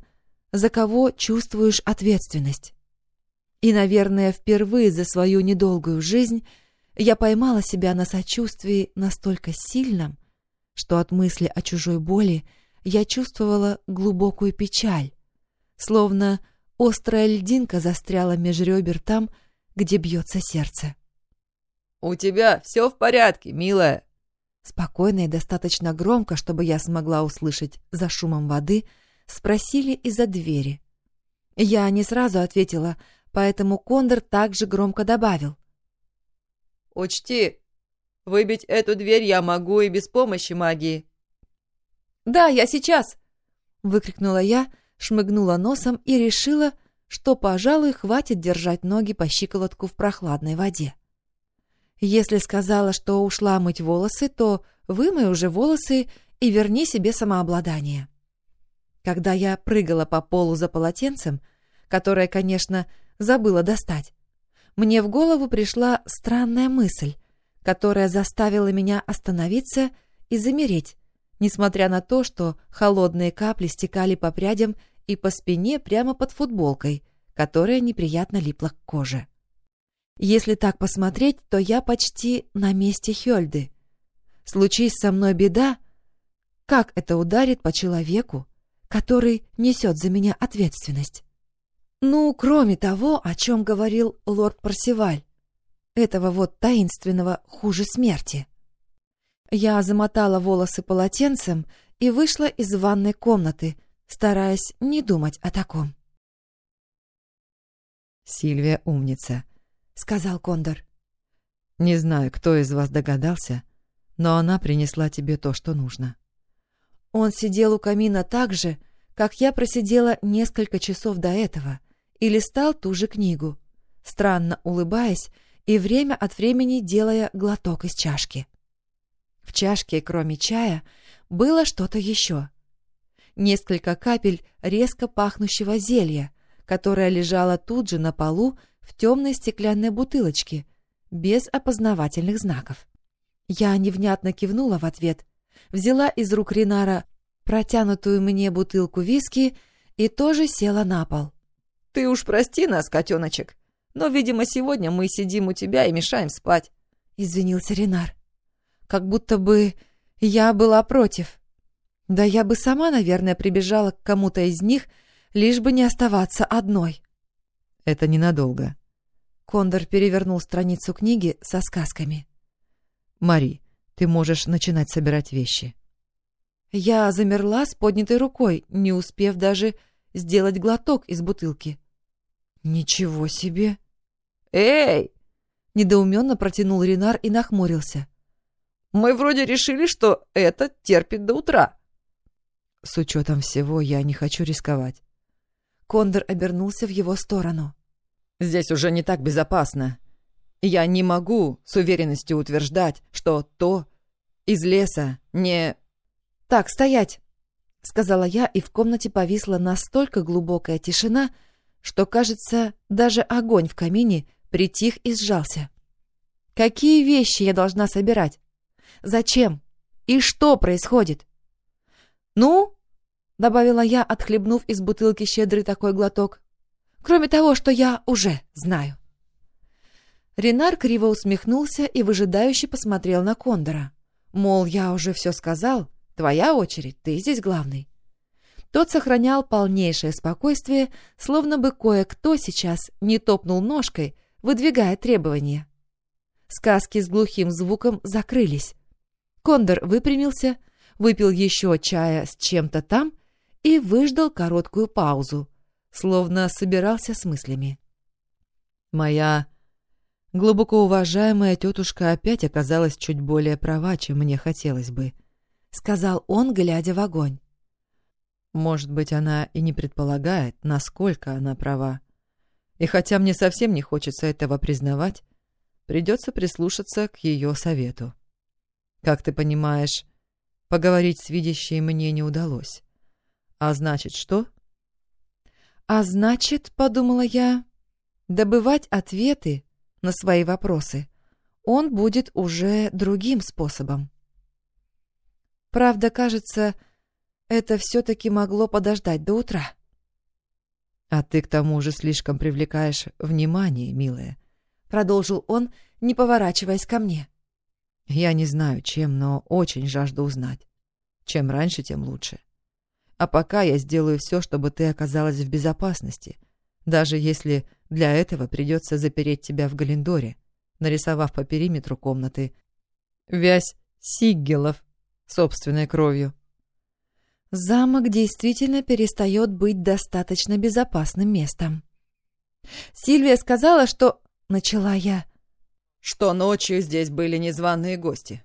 за кого чувствуешь ответственность. И, наверное, впервые за свою недолгую жизнь я поймала себя на сочувствии настолько сильном, что от мысли о чужой боли я чувствовала глубокую печаль, словно острая льдинка застряла меж ребер там, где бьется сердце. «У тебя все в порядке, милая?» Спокойно и достаточно громко, чтобы я смогла услышать за шумом воды, спросили из-за двери. Я не сразу ответила, поэтому Кондор также громко добавил. «Учти, выбить эту дверь я могу и без помощи магии». «Да, я сейчас!» — выкрикнула я, — шмыгнула носом и решила, что, пожалуй, хватит держать ноги по щиколотку в прохладной воде. Если сказала, что ушла мыть волосы, то вымой уже волосы и верни себе самообладание. Когда я прыгала по полу за полотенцем, которое, конечно, забыла достать, мне в голову пришла странная мысль, которая заставила меня остановиться и замереть, несмотря на то, что холодные капли стекали по прядям и по спине прямо под футболкой, которая неприятно липла к коже. Если так посмотреть, то я почти на месте Хёльды. Случись со мной беда, как это ударит по человеку, который несет за меня ответственность? Ну, кроме того, о чем говорил лорд Парсиваль, этого вот таинственного хуже смерти. Я замотала волосы полотенцем и вышла из ванной комнаты, стараясь не думать о таком. «Сильвия умница», — сказал Кондор. «Не знаю, кто из вас догадался, но она принесла тебе то, что нужно». Он сидел у камина так же, как я просидела несколько часов до этого, и листал ту же книгу, странно улыбаясь и время от времени делая глоток из чашки. В чашке, кроме чая, было что-то еще. Несколько капель резко пахнущего зелья, которое лежало тут же на полу в темной стеклянной бутылочке, без опознавательных знаков. Я невнятно кивнула в ответ, взяла из рук Ринара протянутую мне бутылку виски и тоже села на пол. «Ты уж прости нас, котеночек, но, видимо, сегодня мы сидим у тебя и мешаем спать», — извинился Ренар. как будто бы я была против. Да я бы сама, наверное, прибежала к кому-то из них, лишь бы не оставаться одной. Это ненадолго. Кондор перевернул страницу книги со сказками. Мари, ты можешь начинать собирать вещи. Я замерла с поднятой рукой, не успев даже сделать глоток из бутылки. Ничего себе! Эй! Недоуменно протянул Ренар и нахмурился. Мы вроде решили, что это терпит до утра. С учетом всего я не хочу рисковать. Кондор обернулся в его сторону. Здесь уже не так безопасно. Я не могу с уверенностью утверждать, что то из леса не... «Так, стоять!» — сказала я, и в комнате повисла настолько глубокая тишина, что, кажется, даже огонь в камине притих и сжался. «Какие вещи я должна собирать? Зачем? И что происходит?» «Ну?» — добавила я, отхлебнув из бутылки щедрый такой глоток. «Кроме того, что я уже знаю». Ренар криво усмехнулся и выжидающе посмотрел на Кондора. Мол, я уже все сказал, твоя очередь, ты здесь главный. Тот сохранял полнейшее спокойствие, словно бы кое-кто сейчас не топнул ножкой, выдвигая требования. Сказки с глухим звуком закрылись. Кондор выпрямился, выпил еще чая с чем-то там и выждал короткую паузу, словно собирался с мыслями. «Моя глубоко уважаемая тетушка опять оказалась чуть более права, чем мне хотелось бы», — сказал он, глядя в огонь. Может быть, она и не предполагает, насколько она права. И хотя мне совсем не хочется этого признавать, придется прислушаться к ее совету. Как ты понимаешь, поговорить с видящей мне не удалось. А значит, что? А значит, подумала я, добывать ответы на свои вопросы он будет уже другим способом. Правда, кажется, это все-таки могло подождать до утра. «А ты к тому же слишком привлекаешь внимание, милая», — продолжил он, не поворачиваясь ко мне. «Я не знаю, чем, но очень жажду узнать. Чем раньше, тем лучше. А пока я сделаю все, чтобы ты оказалась в безопасности, даже если для этого придется запереть тебя в Галендоре, нарисовав по периметру комнаты вязь сиггелов собственной кровью. Замок действительно перестает быть достаточно безопасным местом. Сильвия сказала, что... Начала я. Что ночью здесь были незваные гости.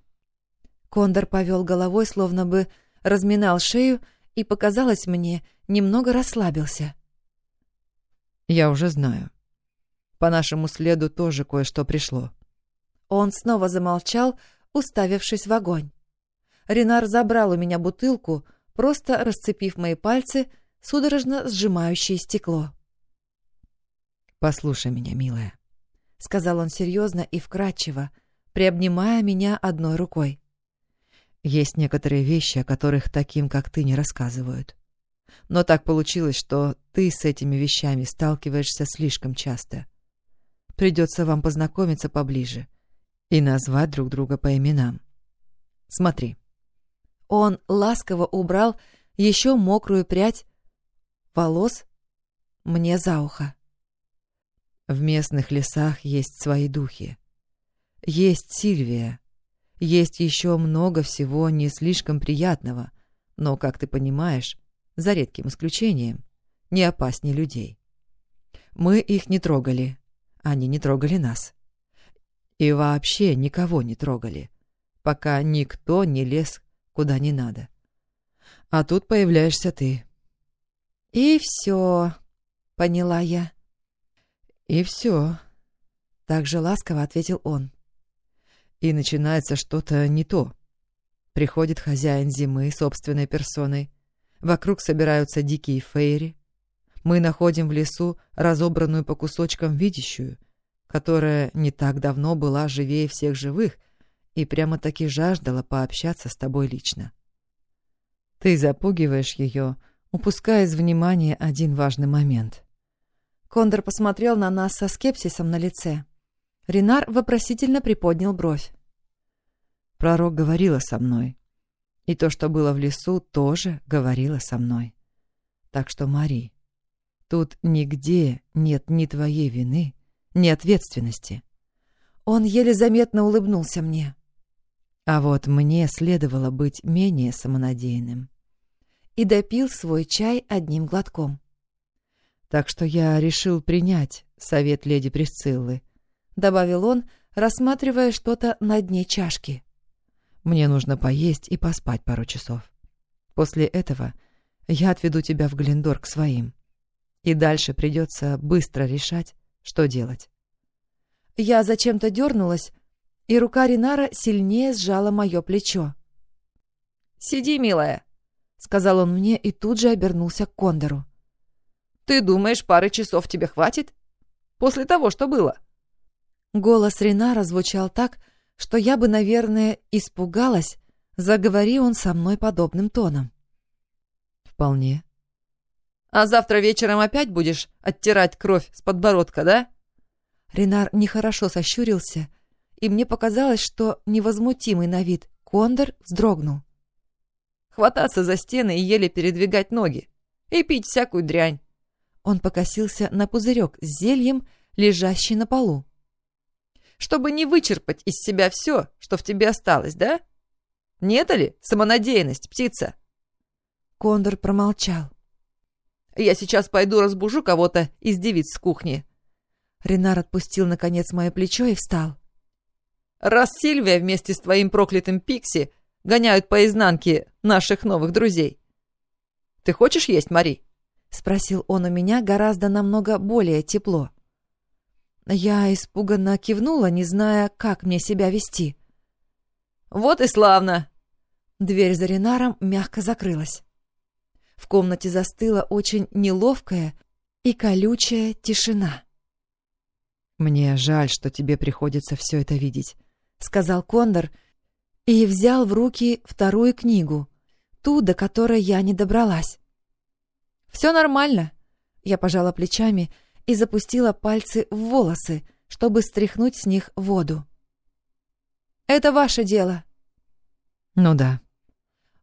Кондор повел головой, словно бы разминал шею, и, показалось мне, немного расслабился. «Я уже знаю. По нашему следу тоже кое-что пришло». Он снова замолчал, уставившись в огонь. Ренар забрал у меня бутылку, просто расцепив мои пальцы, судорожно сжимающие стекло. «Послушай меня, милая», — сказал он серьезно и вкрадчиво, приобнимая меня одной рукой. «Есть некоторые вещи, о которых таким, как ты, не рассказывают. Но так получилось, что ты с этими вещами сталкиваешься слишком часто. Придется вам познакомиться поближе и назвать друг друга по именам. Смотри». Он ласково убрал еще мокрую прядь волос мне за ухо. В местных лесах есть свои духи. Есть Сильвия. Есть еще много всего не слишком приятного, но, как ты понимаешь, за редким исключением, не опаснее людей. Мы их не трогали, они не трогали нас. И вообще никого не трогали, пока никто не лез куда не надо. А тут появляешься ты. И все, поняла я. И все, так же ласково ответил он. И начинается что-то не то. Приходит хозяин зимы собственной персоной. Вокруг собираются дикие фейри. Мы находим в лесу разобранную по кусочкам видящую, которая не так давно была живее всех живых — и прямо-таки жаждала пообщаться с тобой лично. Ты запугиваешь ее, упуская из внимания один важный момент. Кондор посмотрел на нас со скепсисом на лице. Ренар вопросительно приподнял бровь. Пророк говорила со мной. И то, что было в лесу, тоже говорило со мной. Так что, Мари, тут нигде нет ни твоей вины, ни ответственности. Он еле заметно улыбнулся мне. А вот мне следовало быть менее самонадеянным. И допил свой чай одним глотком. Так что я решил принять совет леди Присциллы, добавил он, рассматривая что-то на дне чашки. Мне нужно поесть и поспать пару часов. После этого я отведу тебя в Глендор к своим. И дальше придется быстро решать, что делать. Я зачем-то дернулась, и рука Ринара сильнее сжала мое плечо. «Сиди, милая», — сказал он мне и тут же обернулся к Кондору. «Ты думаешь, пары часов тебе хватит? После того, что было?» Голос Ринара звучал так, что я бы, наверное, испугалась, заговори он со мной подобным тоном. «Вполне». «А завтра вечером опять будешь оттирать кровь с подбородка, да?» Ренар нехорошо сощурился, и мне показалось, что невозмутимый на вид Кондор вздрогнул. «Хвататься за стены и еле передвигать ноги. И пить всякую дрянь». Он покосился на пузырек с зельем, лежащий на полу. «Чтобы не вычерпать из себя все, что в тебе осталось, да? Нет ли самонадеянность, птица?» Кондор промолчал. «Я сейчас пойду разбужу кого-то из девиц с кухни», Ренар отпустил, наконец, мое плечо и встал. «Раз Сильвия вместе с твоим проклятым Пикси гоняют по изнанке наших новых друзей. Ты хочешь есть, Мари?» — спросил он у меня гораздо намного более тепло. Я испуганно кивнула, не зная, как мне себя вести. «Вот и славно!» Дверь за Ренаром мягко закрылась. В комнате застыла очень неловкая и колючая тишина. «Мне жаль, что тебе приходится все это видеть», — сказал Кондор и взял в руки вторую книгу, ту, до которой я не добралась. «Все нормально», — я пожала плечами и запустила пальцы в волосы, чтобы стряхнуть с них воду. «Это ваше дело». «Ну да».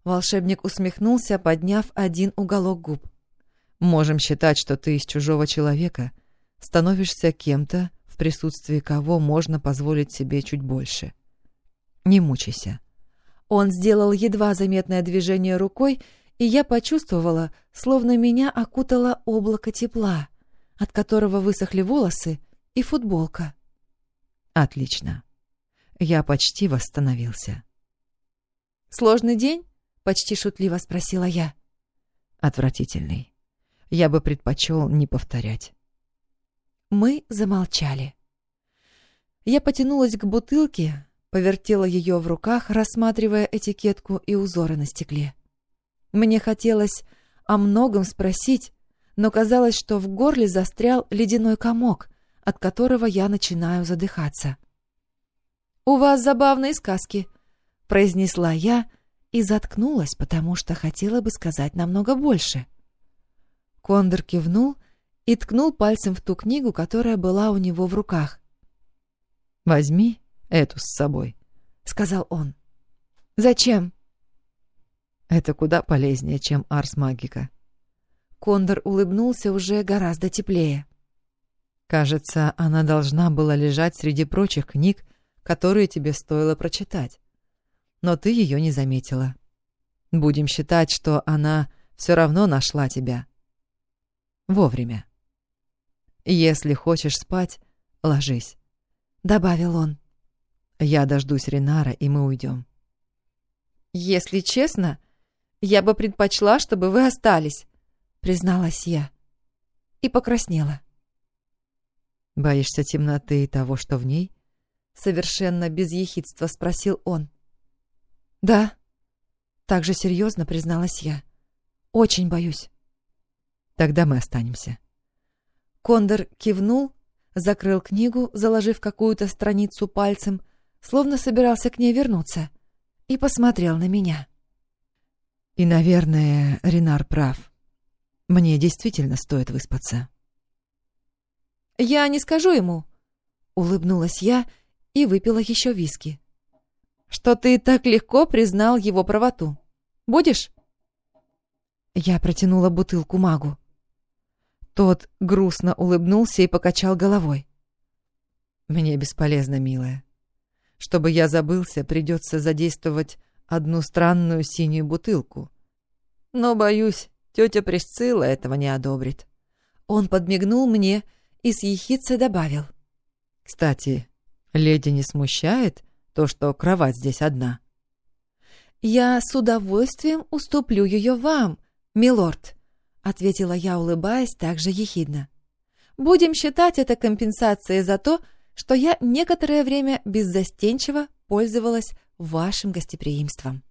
Волшебник усмехнулся, подняв один уголок губ. «Можем считать, что ты из чужого человека становишься кем-то, присутствии кого можно позволить себе чуть больше. Не мучайся. Он сделал едва заметное движение рукой, и я почувствовала, словно меня окутало облако тепла, от которого высохли волосы и футболка. Отлично. Я почти восстановился. «Сложный день?» — почти шутливо спросила я. Отвратительный. Я бы предпочел не повторять. Мы замолчали. Я потянулась к бутылке, повертела ее в руках, рассматривая этикетку и узоры на стекле. Мне хотелось о многом спросить, но казалось, что в горле застрял ледяной комок, от которого я начинаю задыхаться. «У вас забавные сказки», — произнесла я и заткнулась, потому что хотела бы сказать намного больше. Кондор кивнул — и ткнул пальцем в ту книгу, которая была у него в руках. «Возьми эту с собой», — сказал он. «Зачем?» «Это куда полезнее, чем Арс Магика». Кондор улыбнулся уже гораздо теплее. «Кажется, она должна была лежать среди прочих книг, которые тебе стоило прочитать. Но ты ее не заметила. Будем считать, что она все равно нашла тебя. Вовремя». «Если хочешь спать, ложись», — добавил он. «Я дождусь Ренара, и мы уйдем». «Если честно, я бы предпочла, чтобы вы остались», — призналась я. И покраснела. «Боишься темноты и того, что в ней?» — совершенно без ехидства спросил он. «Да», — так же серьезно призналась я. «Очень боюсь». «Тогда мы останемся». Кондор кивнул, закрыл книгу, заложив какую-то страницу пальцем, словно собирался к ней вернуться, и посмотрел на меня. «И, наверное, Ренар прав. Мне действительно стоит выспаться». «Я не скажу ему», — улыбнулась я и выпила еще виски. что ты так легко признал его правоту. Будешь?» Я протянула бутылку магу. Тот грустно улыбнулся и покачал головой. «Мне бесполезно, милая. Чтобы я забылся, придется задействовать одну странную синюю бутылку. Но, боюсь, тетя Присцилла этого не одобрит». Он подмигнул мне и с ехицей добавил. «Кстати, леди не смущает то, что кровать здесь одна?» «Я с удовольствием уступлю ее вам, милорд», — ответила я, улыбаясь также ехидно. «Будем считать это компенсацией за то, что я некоторое время беззастенчиво пользовалась вашим гостеприимством».